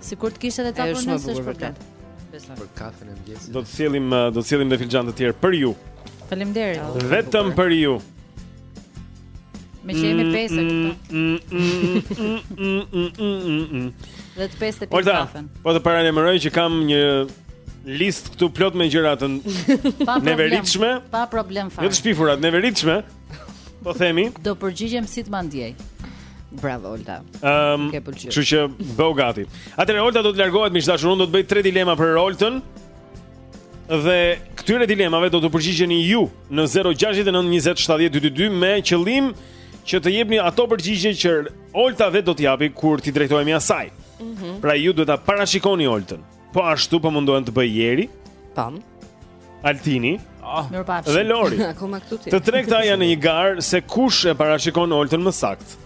Sikur të kishte edhe ca për ne s'është problem.
Për kafen e mëngjesit.
Do të sjellim eh, do të sjellim dhe filxhanë të tjerë për ju.
Faleminderit.
Vetëm për ju.
Meqë jemi
mm,
pesë
mm,
Dhe të pesë të
pimë
kafen
Po të paralajmëroj që kam një listë këtu plot me gjëra të neveritshme
Pa problem fare Jo
të shpifurat, neveritshme Po themi.
Do përgjigjem si të ma ndjejë.
Bravo Olta. Ehm, um,
kështu që bëhu gati. Atëherë Olta do të largohet mike e dashur, unë do të bëj tre dilema për Oltën. Dhe këtyre dilemave do t'u përgjigjeni ju në 069 20 70 222 me qëllim që të jepni ato përgjigje që Olta vetë do t'i japi kur t'i drejtohemi asaj.
Mm -hmm.
Pra ju duhet ta parashikoni Oltën. Mm Po ashtu po mundohen të bëjnë Jeri.
Tam.
Altini.
Oh.
Dhe Lori.
Akoma këtu ti.
Të tre këta janë në një garë se kush e parashikon Oltën më saktë.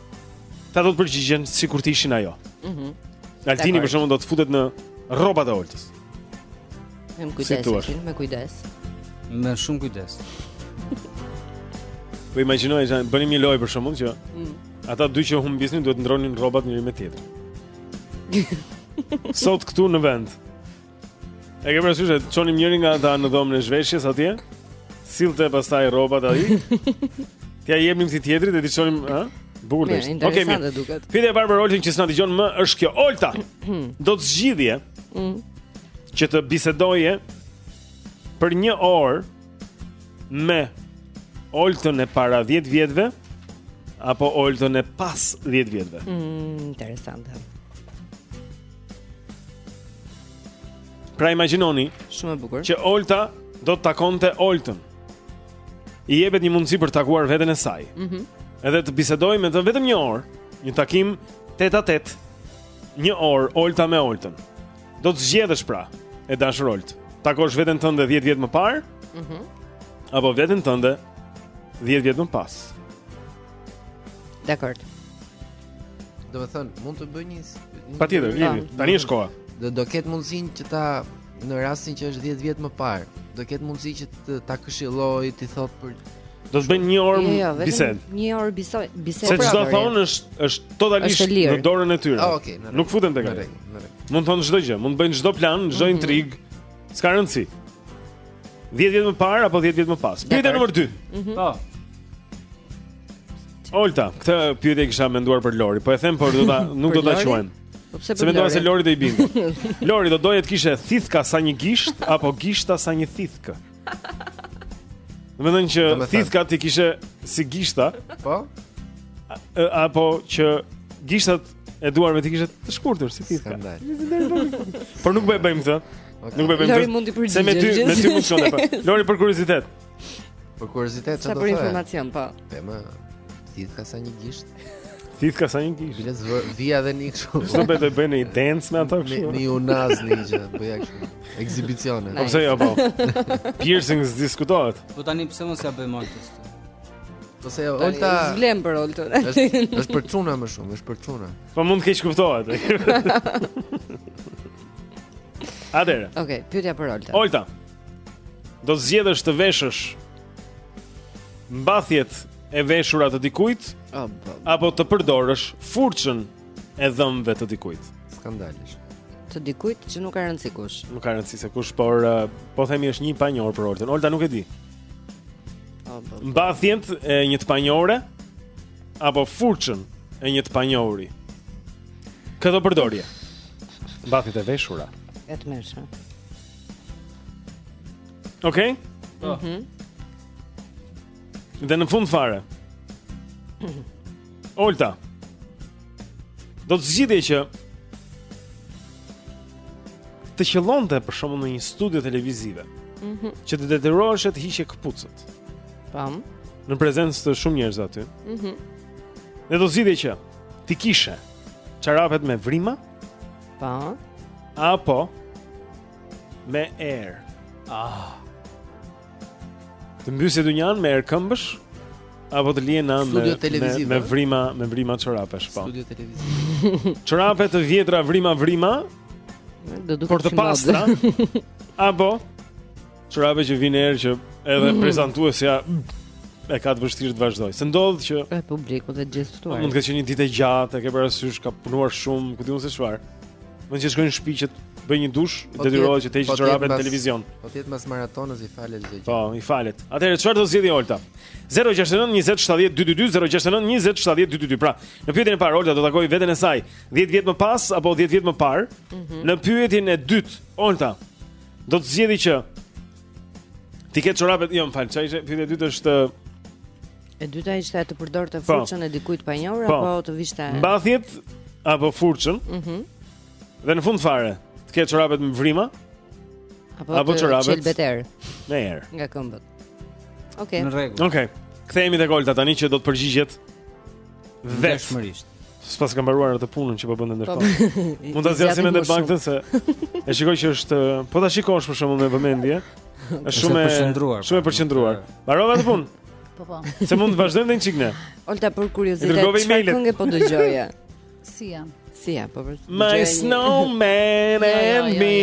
Ata do të përgjigjen sikur të ishin ajo.
Mhm.
Mm
Altini
për shembull do të futet në rrobat e Oltës.
Me kujdes, me kujdes.
Me shumë kujdes.
Po imagjinoj se bënim një lojë për shembull që
mm.
ata dy që humbisnin duhet t'ndërronin rrobat njëri me tjetrin. Sot këtu në vend. E ke parasysh të çonim njërin nga ata në dhomën e zhveshjes atje? Sillte pastaj rrobat ai. T'ia jepnim atij tjetrit dhe t'i çonim, ha? Bukur është.
Okej, mirë.
Pyetja e parë për Oltën që s'na dëgjon më është kjo. Olta. Do të zgjidhje.
Mm.
Që të bisedoje për një orë me Oltën e para 10 vjetëve apo Oltën e pas 10 vjetëve?
Mm, interesante.
Pra imagjinoni,
shumë e bukur.
Që Olta do të takonte Oltën. I jepet një mundësi për të takuar veten e saj.
Mhm.
Mm edhe të bisedojë me të vetëm një orë, një takim tet a tet. Një orë Olta me Oltën. Do të zgjedhësh pra, e dashur Olt. Takosh veten tënde 10 vjet më parë?
Mhm.
Mm apo veten tënde 10 vjet më pas?
Dakor.
Do të thotë, mund të bëj një
Patjetër,
një,
po. tani është koha.
Do do ketë mundësinë që ta në rastin që është 10 vjet më parë, do ketë mundësi që të ta këshillojë, t'i thotë për
do të bëjnë një orë
jo, jo,
bisedë.
Jo, një orë bisedë.
Se ç'do thonë është është totalisht në dorën e tyre.
Ah, Okej,
nuk futen tek ajo. Mund të thonë çdo gjë, mund të bëjnë çdo plan, çdo
mhm.
intrig. S'ka rëndësi. 10 vjet më parë apo 10 vjet më pas. Pyetja nr. 2.
Mhm.
Po.
Olta, këtë pyetje kisha menduar për Lori, po e them por do ta nuk do ta quajmë.
Po pse
po?
Se
mendoj se
Lori
do i bindet. Lori do doje të kishe thithka sa një gisht apo gishta sa një thithkë. Do të thonë që thithkat t'i kishe si gishta,
po?
Apo që gishtat e duarve t'i kishe të shkurtër si thithka.
Skandal.
Por nuk po e bëjmë këtë. Nuk po e bëjmë.
Lori mund t'i përgjigjesh.
Se me ty, me ty mund të shkonte. Po. Lori për kuriozitet.
Për kuriozitet çfarë do
të
thotë?
Sa për
informacion po. Thema thithka sa një gisht.
Thithka sa një gisht.
Bilet vë, vija dhe një kështu.
Ç'do bëje të bëje një dance me ato kështu.
Një unazë një gjë, bëja kështu. Ekzibicione.
Po pse jo po. Piercing s'diskutohet.
Po tani pse mos ja bëjmë artist?
Po se Olta
zgjedh për Oltën.
Është për çuna më shumë, është për çuna.
Po mund të keqkuptohet. Atëherë.
Okej, okay, pyetja për Olta.
Olta. Do të zgjedhësh të veshësh mbathjet e veshura të dikujt
oh,
apo të përdorësh furçën e dhëmbëve të dikujt?
Skandalisht
të dikujt që nuk ka rëndësi kush.
Nuk ka rëndësi se kush, por uh, po themi është një i panjohur për Oltën. Olta nuk e di. Mbathjet e një të panjohure apo furçën e një të panjohuri. Që t'i përdorje. Mbathjet e veshura.
E tmerrshme.
Okej? Okay? Po.
Mhm.
Dhe në fund fare. Olta. Do të zgjidhje që të qëllonte për shembull në një studio televizive.
Mhm.
Mm që të detyroheshe të hiqe këpucët.
Pam.
Në prezencë të shumë njerëzve aty.
Mhm.
Mm Dhe do të zgjidhje që t'i kishe çarapet me vrima?
Pa.
Apo me erë. Ah. Të mbysë dynjanë me erë këmbësh Apo të lihej në me, me, me vrima Me vrima çorapesh po
Studio televiziv
Çorape të vjetra vrima vrima Por të pastra Apo Çorape që vijnë erë që edhe
mm.
prezantuesja E ka të vështirë të vazhdojë Se ndodh që
E publiku dhe gjithë të ftuarit
Mund të ketë qenë një ditë e gjatë E ke parasysh ka punuar shumë Ku di unë se çfarë Nuk ka shkuar në shtëpi që të bëjë një dush,
po
detyrohet që të heqë
po
çorapet në televizion.
Po ti mas maratonës i falet çdo gjë.
Po, i falet. Atëherë çfarë do zgjidhni Olta? 069 20 70 222 069 20 70 222. Pra, në pyetjen e parë Olta do takojë veten e saj 10 vjet më pas apo 10 vjet më parë.
Mm -hmm.
Në pyetjen e dytë, Olta do të zgjidhte që t'i ketë çorapet, jo, më fal, çaj, pyetja e dytë është
E dyta ishte të përdorte
po.
furçën e dikujt të panjohur
po.
apo të vishte
mbathjet apo furçën.
Mhm.
Mm dhe në fund fare, të ketë çorapet me vrima.
Apo,
apo çorapet
beter.
Me erë.
Nga këmbët. Okej. Okay.
Në rregull.
Okej. Okay. Kthehemi tek Olta tani që do të përgjigjet
vetëmërisht.
Se s'ka mbaruar atë punën që po bënte ndërkohë. Po. Mund ta zgjasim edhe bankën se e shikoj që është po ta shikosh për shembull me vëmendje. Është shumë
e përqendruar.
Shumë e përqendruar. Mbarova atë punë.
Po po.
Se mund të vazhdojmë edhe një çik ne.
Olta për kuriozitet, çfarë këngë po dëgjoje? Sia? Sia, po vërtet.
My snowman and me.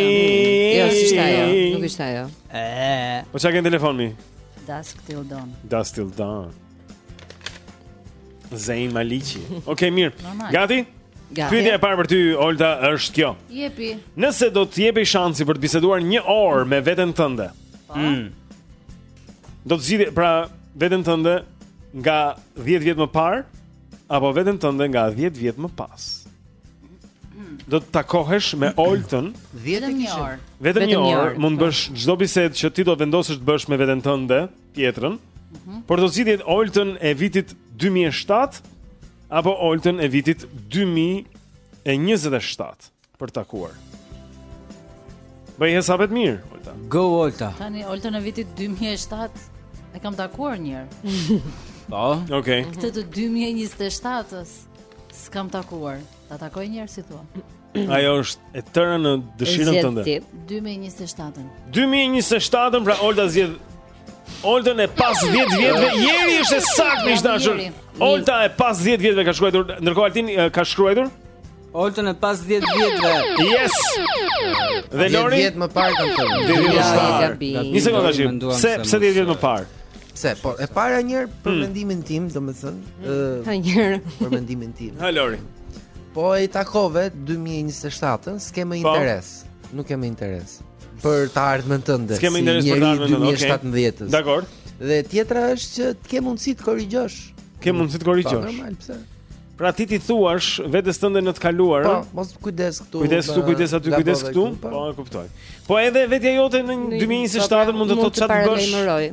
Jo, s'është ajo, nuk është ajo.
Ëh.
Po çka ke në telefon moj?
Dusk till dawn.
Dusk till dawn. Zayn Malik. Okej, mirë. Gati?
Gati.
Pyetja e parë për ty, Olta, është kjo.
Jepi.
Nëse do të jepej shansi për të biseduar një orë me veten tënde. Po.
Mm.
Do të zgjidhje pra veten tënde nga 10 vjet më parë apo veten tënde nga 10 vjet më pas. Do të takohesh me Oltën
vetëm një orë.
Vetëm një orë mund
të
bësh çdo bisedë që ti do vendosësh të bësh me veten tënde, tjetrën. Mhm. Por do zgjidhje Oltën e vitit 2007 apo Oltën e vitit 2027. për të takuar. Bëj hesabet mirë, Olta.
Go Olta.
Tani Oltën e vitit 2007 e kam takuar një herë.
Po,
okay.
Këtë të 2027-s s'kam takuar. Ta takoj një herë si thua.
Ajo është e tëra në dëshirën tënde.
2027-ën.
2027-ën pra Olta zgjedh Oltën e pas 10 vjetëve Jeri është e saktë miq të
dashur.
Oltën e pas 10 vjetëve ka shkruar, ndërkohë Altin ka shkruar.
Oltën e pas 10 vjetëve.
Yes. Dhe Lori 10
vjet më parë kam thënë.
10 vjet më parë. Një sekondë tash. Pse pse 10 vjet më parë?
Pse? Po, e para një herë për
hmm.
mendimin tim, domethënë, ë,
hmm. një herë
për mendimin tim.
Ha Lori.
Po e takove 2027-ën, s'ke më
po.
interes. Nuk ke më interes. për të ardhmen tënde.
S'ke më interes për të ardhmen tënde. Okej.
2017.
Dakor.
Dhe tjetra është që të ke mundësi të korrigjosh.
Ke mundësi të korrigjosh.
Po, normal, pse?
Pra ti t'i thuash vetes tënde në të kaluarën.
Po, mos kujdes këtu.
Kujdes këtu, kujdes aty, kujdes këtu.
Po,
e kuptoj. Po edhe vetja jote në 2027 mund të thotë çfarë të bësh.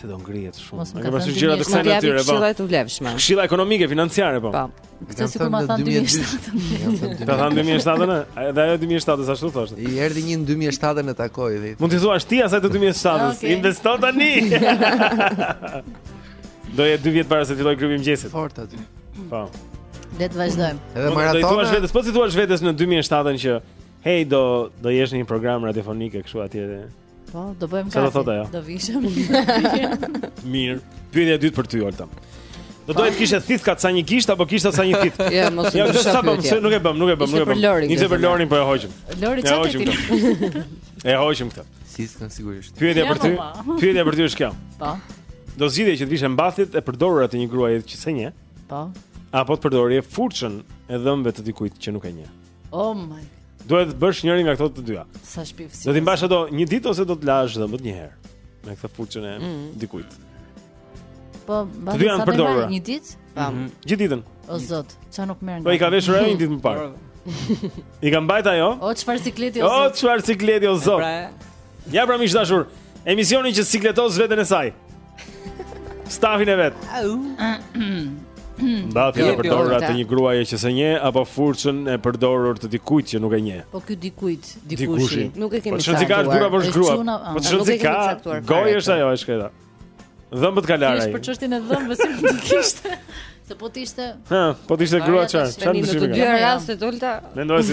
Se do ngrihet shumë.
Mos më ka thënë
gjëra të kësaj natyre, po.
Këshilla të vlefshme.
Këshilla ekonomike, financiare, po.
Po.
Këtë sikur ma thanë 2007.
Ta thanë 2007-ën, edhe ajo 2007-ës ashtu thoshte.
I erdhi një në 2007-ën e takoi dhe.
Mund të thuash ti asaj të 2007-ës, investo tani. Do jetë dy vjet para se filloi klubi i mëngjesit.
Fort aty.
Po.
Le të vazhdojmë.
Edhe
maratona. Do thuash vetes, po s'i thuash vetes në 2007-ën që hey do do jesh në një program radiofonik e kështu atje.
Po, do bëjmë gati.
Sa do thotë ajo?
Do vishëm.
Mirë. Pyetja e dytë për ty, Olta. Do dohet të kishe thithka sa një gisht apo gishta sa një thithë?
Jo, mos e
bëj. Jo,
mos
e nuk e bëm, nuk e bëm, nuk e bëm.
Nice
për Lorin, po e hoqim.
Lori çfarë ti?
E hoqim këtë.
Thithka sigurisht.
Pyetja për ty.
Po.
Pyetja për ty është kjo.
Po.
Do zgjidhje që të vishë mbathjet e përdorura të një gruaje që s'e njeh.
Po.
Apo të përdorje furçën e dhëmbëve të dikujt që nuk e njeh.
Oh my god.
Duhet të bësh njërën nga këto të dyja.
Sa shpifësi.
Do t'i mbash ato një ditë ose do të lash dhëmbët një herë me këtë furçën e mm. dikujt.
Po,
mbash sa më parë
një ditë?
Po. Mm -hmm. Gjithë ditën.
O zot, ça nuk merr nga.
Po i ka veshur ai një ditë më parë. I ka mbajt ajo?
O çfarë sikleti o zot?
O çfarë sikleti o zot? Pra, ja pra miq të dashur, emisioni që sikletos veten e saj. Stafin e vet. Mbathjet e përdorura të një gruaje që s'e njeh apo furçën e përdorur të dikujt që nuk e njeh.
Po ky dikujt,
dikushi,
nuk e kemi caktuar.
Po çfarë ka burra apo grua? Po
çfarë
ka?
Gojë
është ajo e shkreta. Dhëmbët ka
larë.
Është
për çështjen e dhëmbëve si mund të kishte. Se po të ishte.
Hë, po të ishte grua çfarë? Çfarë
do të
ishte?
Në
të dy
rastet Olta.
Mendoj se.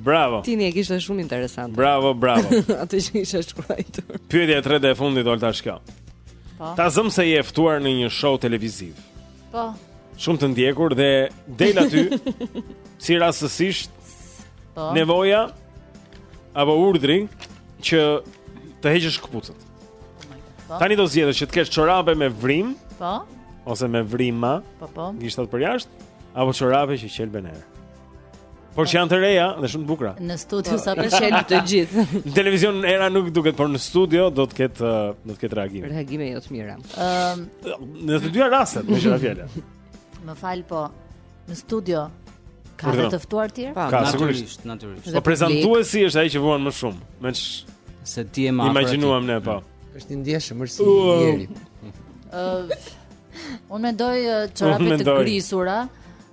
Bravo.
Tini e kishte shumë interesante.
Bravo, bravo.
Atë që kishte shkruar.
Pyetja e tretë e fundit Olta është kjo.
Po.
Ta zëm se je ftuar në një show televiziv.
Po.
Shumë të ndjekur dhe del aty si rastësisht
po.
nevoja apo urdhri që të heqësh këpucët.
Po.
Tani do zgjedhësh që të kesh çorape me vrimë.
Po.
Ose me vrima.
Po po.
Gishtat për jashtë apo çorape që qelben erë. Por që janë të reja dhe shumë të bukura.
Në studio po.
sa
të
shohin të gjithë.
Në televizion era nuk duket, por në studio do të ketë uh, do të ketë reagim.
Reagime jo të mira.
Ëm ehm,
në të dyja rastet, meqë ra fjala.
Më fal po. Në studio ka
të
të ftuar
ti?
Po,
natyrisht, natyrisht.
Po prezantuesi është ai që vuan më shumë. Më
se ti e marr.
Imagjinuam ne po.
Është i ndjeshëm
mersi
Jeri.
Ëm Unë mendoj çorapet
e
grisura.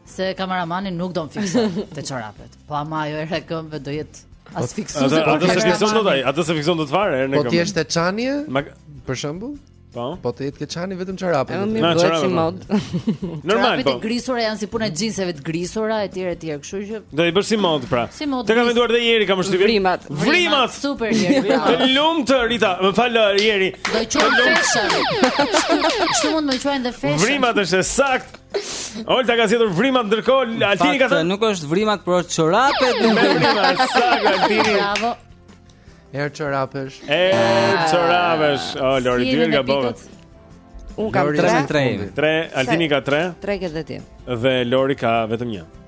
Se kameramani nuk do më fiksojë te çorapet Po ama ajo erë këmbe do jetë po,
As fiksu se po të fikson do taj Atë s'e fikson dot fare
Po të ishte
Çani
Për shembull
Po.
Po të jetë ke Çani vetëm
çorapet.
Ëh,
mirë bëhet si modë.
Normal po.
Të grisura janë si puna e xhinseve të grisura etj etj, kështu që.
Do i bësh si modë pra.
Si
modë. Të
kam
menduar dhe Jeri kam shtypë.
Vrimat.
Vrimat.
Super Jeri.
Të lumtë Rita, më fal Jeri.
Do të qoftë. Çfarë mund të më quajnë dhe fashion?
Vrimat është saktë. Olta ka zgjedhur vrimat ndërkohë Altini ka thënë
nuk është vrimat por çorapet
me vrimat. Saktë Altini.
Bravo.
Erë çorapesh.
Erë çorapesh. O Lori dy nga
bova.
Un kam
3 me 3.
3 Altini ka 3.
3 ke dhe ti.
Dhe Lori ka vetëm
1.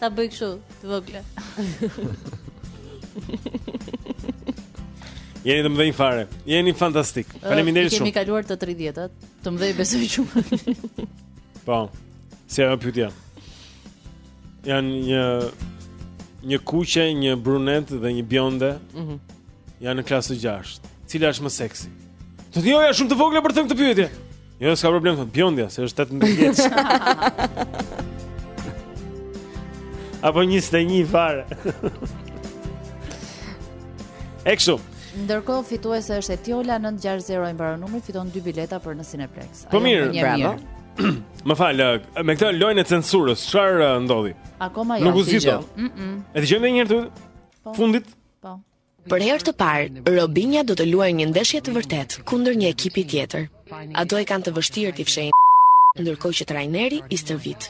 Ta
bëj kështu të vogla.
Jeni të mëdhenj fare. Jeni fantastik. Faleminderit
shumë. Kemi kaluar të 30-tat. Të mëdhenj besoj shumë.
po. Si ajo pyetja. Janë një një kuqe, një brune dhe një bionde.
Mhm.
Mm Janë në klasë 6. Cila është më seksi? Të thoja shumë të vogla për të thënë këtë pyetje. Jo, s'ka problem, thotë bjondja, se është 18 vjeç. Apo 21 fare. E kshu.
Ndërkohë fituese është Etiola 960 i mbaron numri, fiton dy bileta për në Cineplex.
Po mirë,
bravo.
Më fal, me këtë lojën e censurës, çfarë ndodhi?
Akoma jo.
Nuk u zgjidh.
Mm.
E dëgjojmë edhe një herë
po.
fundit.
Po.
Për herë të parë, Robinja do të luajë një ndeshje të vërtetë kundër një ekipi tjetër. Ato e kanë të vështirë t'i fshehin, ndërkohë që trajneri i stërvit.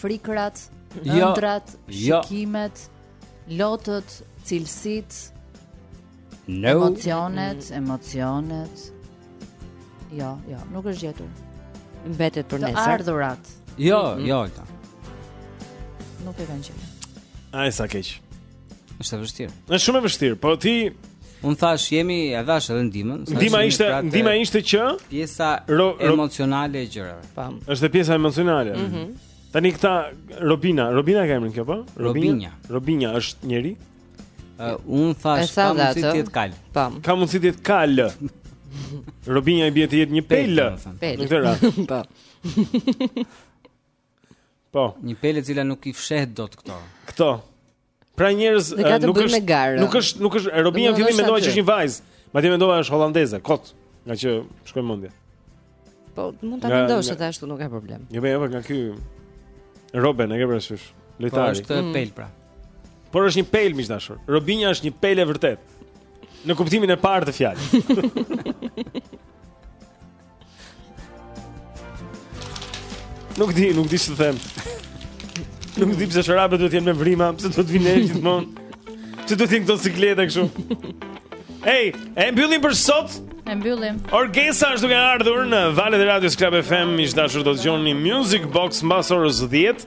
Frikrat,
jo,
ëndrrat,
jo.
shikimet, lotët, cilësitë,
no.
emocionet, mm. emocionet. Jo, jo, nuk është gjetur.
Mbetet për nesër.
Të ardhurat.
Jo, mm -hmm. jo, Alta.
Nuk e kanë gjetur.
Ai sa keq.
Është e vështirë.
Është shumë e vështirë, po ti
Un thash jemi e dhash edhe ndihmën. Ndihma
ishte,
pra
ndihma ishte që
pjesa
ro, ro,
emocionale e gjërave.
Pam.
Është pjesa emocionale.
Mm -hmm.
Tani këta Robina, Robina ka emrin kjo po?
Robina.
Robina është njeri.
Uh, un thash ka mundësi të jetë kal.
Pam.
Ka mundësi të jetë kal. Robina i bie të jetë një
pelë.
Në këtë rast.
Po.
Po.
Një pelë e cila nuk i fsheh dot këto.
Këto. Pra njerëz nuk është nuk është nuk është Robinja në fillim mendova që është një vajzë. Madje mendova është holandeze, kot, ngaqë shkoi mendja.
Po, mund ta mendosh atë ashtu, nuk ka problem.
Jo, më jepë nga ky Robin, e ke parasysh? Lojtari.
Po, është
mm.
pelë pra.
Por është një pelë miq të dashur. Robinja është një pelë e vërtetë. Në kuptimin e parë të fjalës. Nuk di, nuk di ç'të them. Nuk di pse çorapet duhet të jenë me vrima, pse do të vinë gjithmonë. Pse do të jenë këto sikleta kështu? Ej, e mbyllim për sot.
E mbyllim.
Orgesa është duke ardhur në valët e Radios Club FM, miq të dashur do të dëgjoni Music Box mbas orës 10.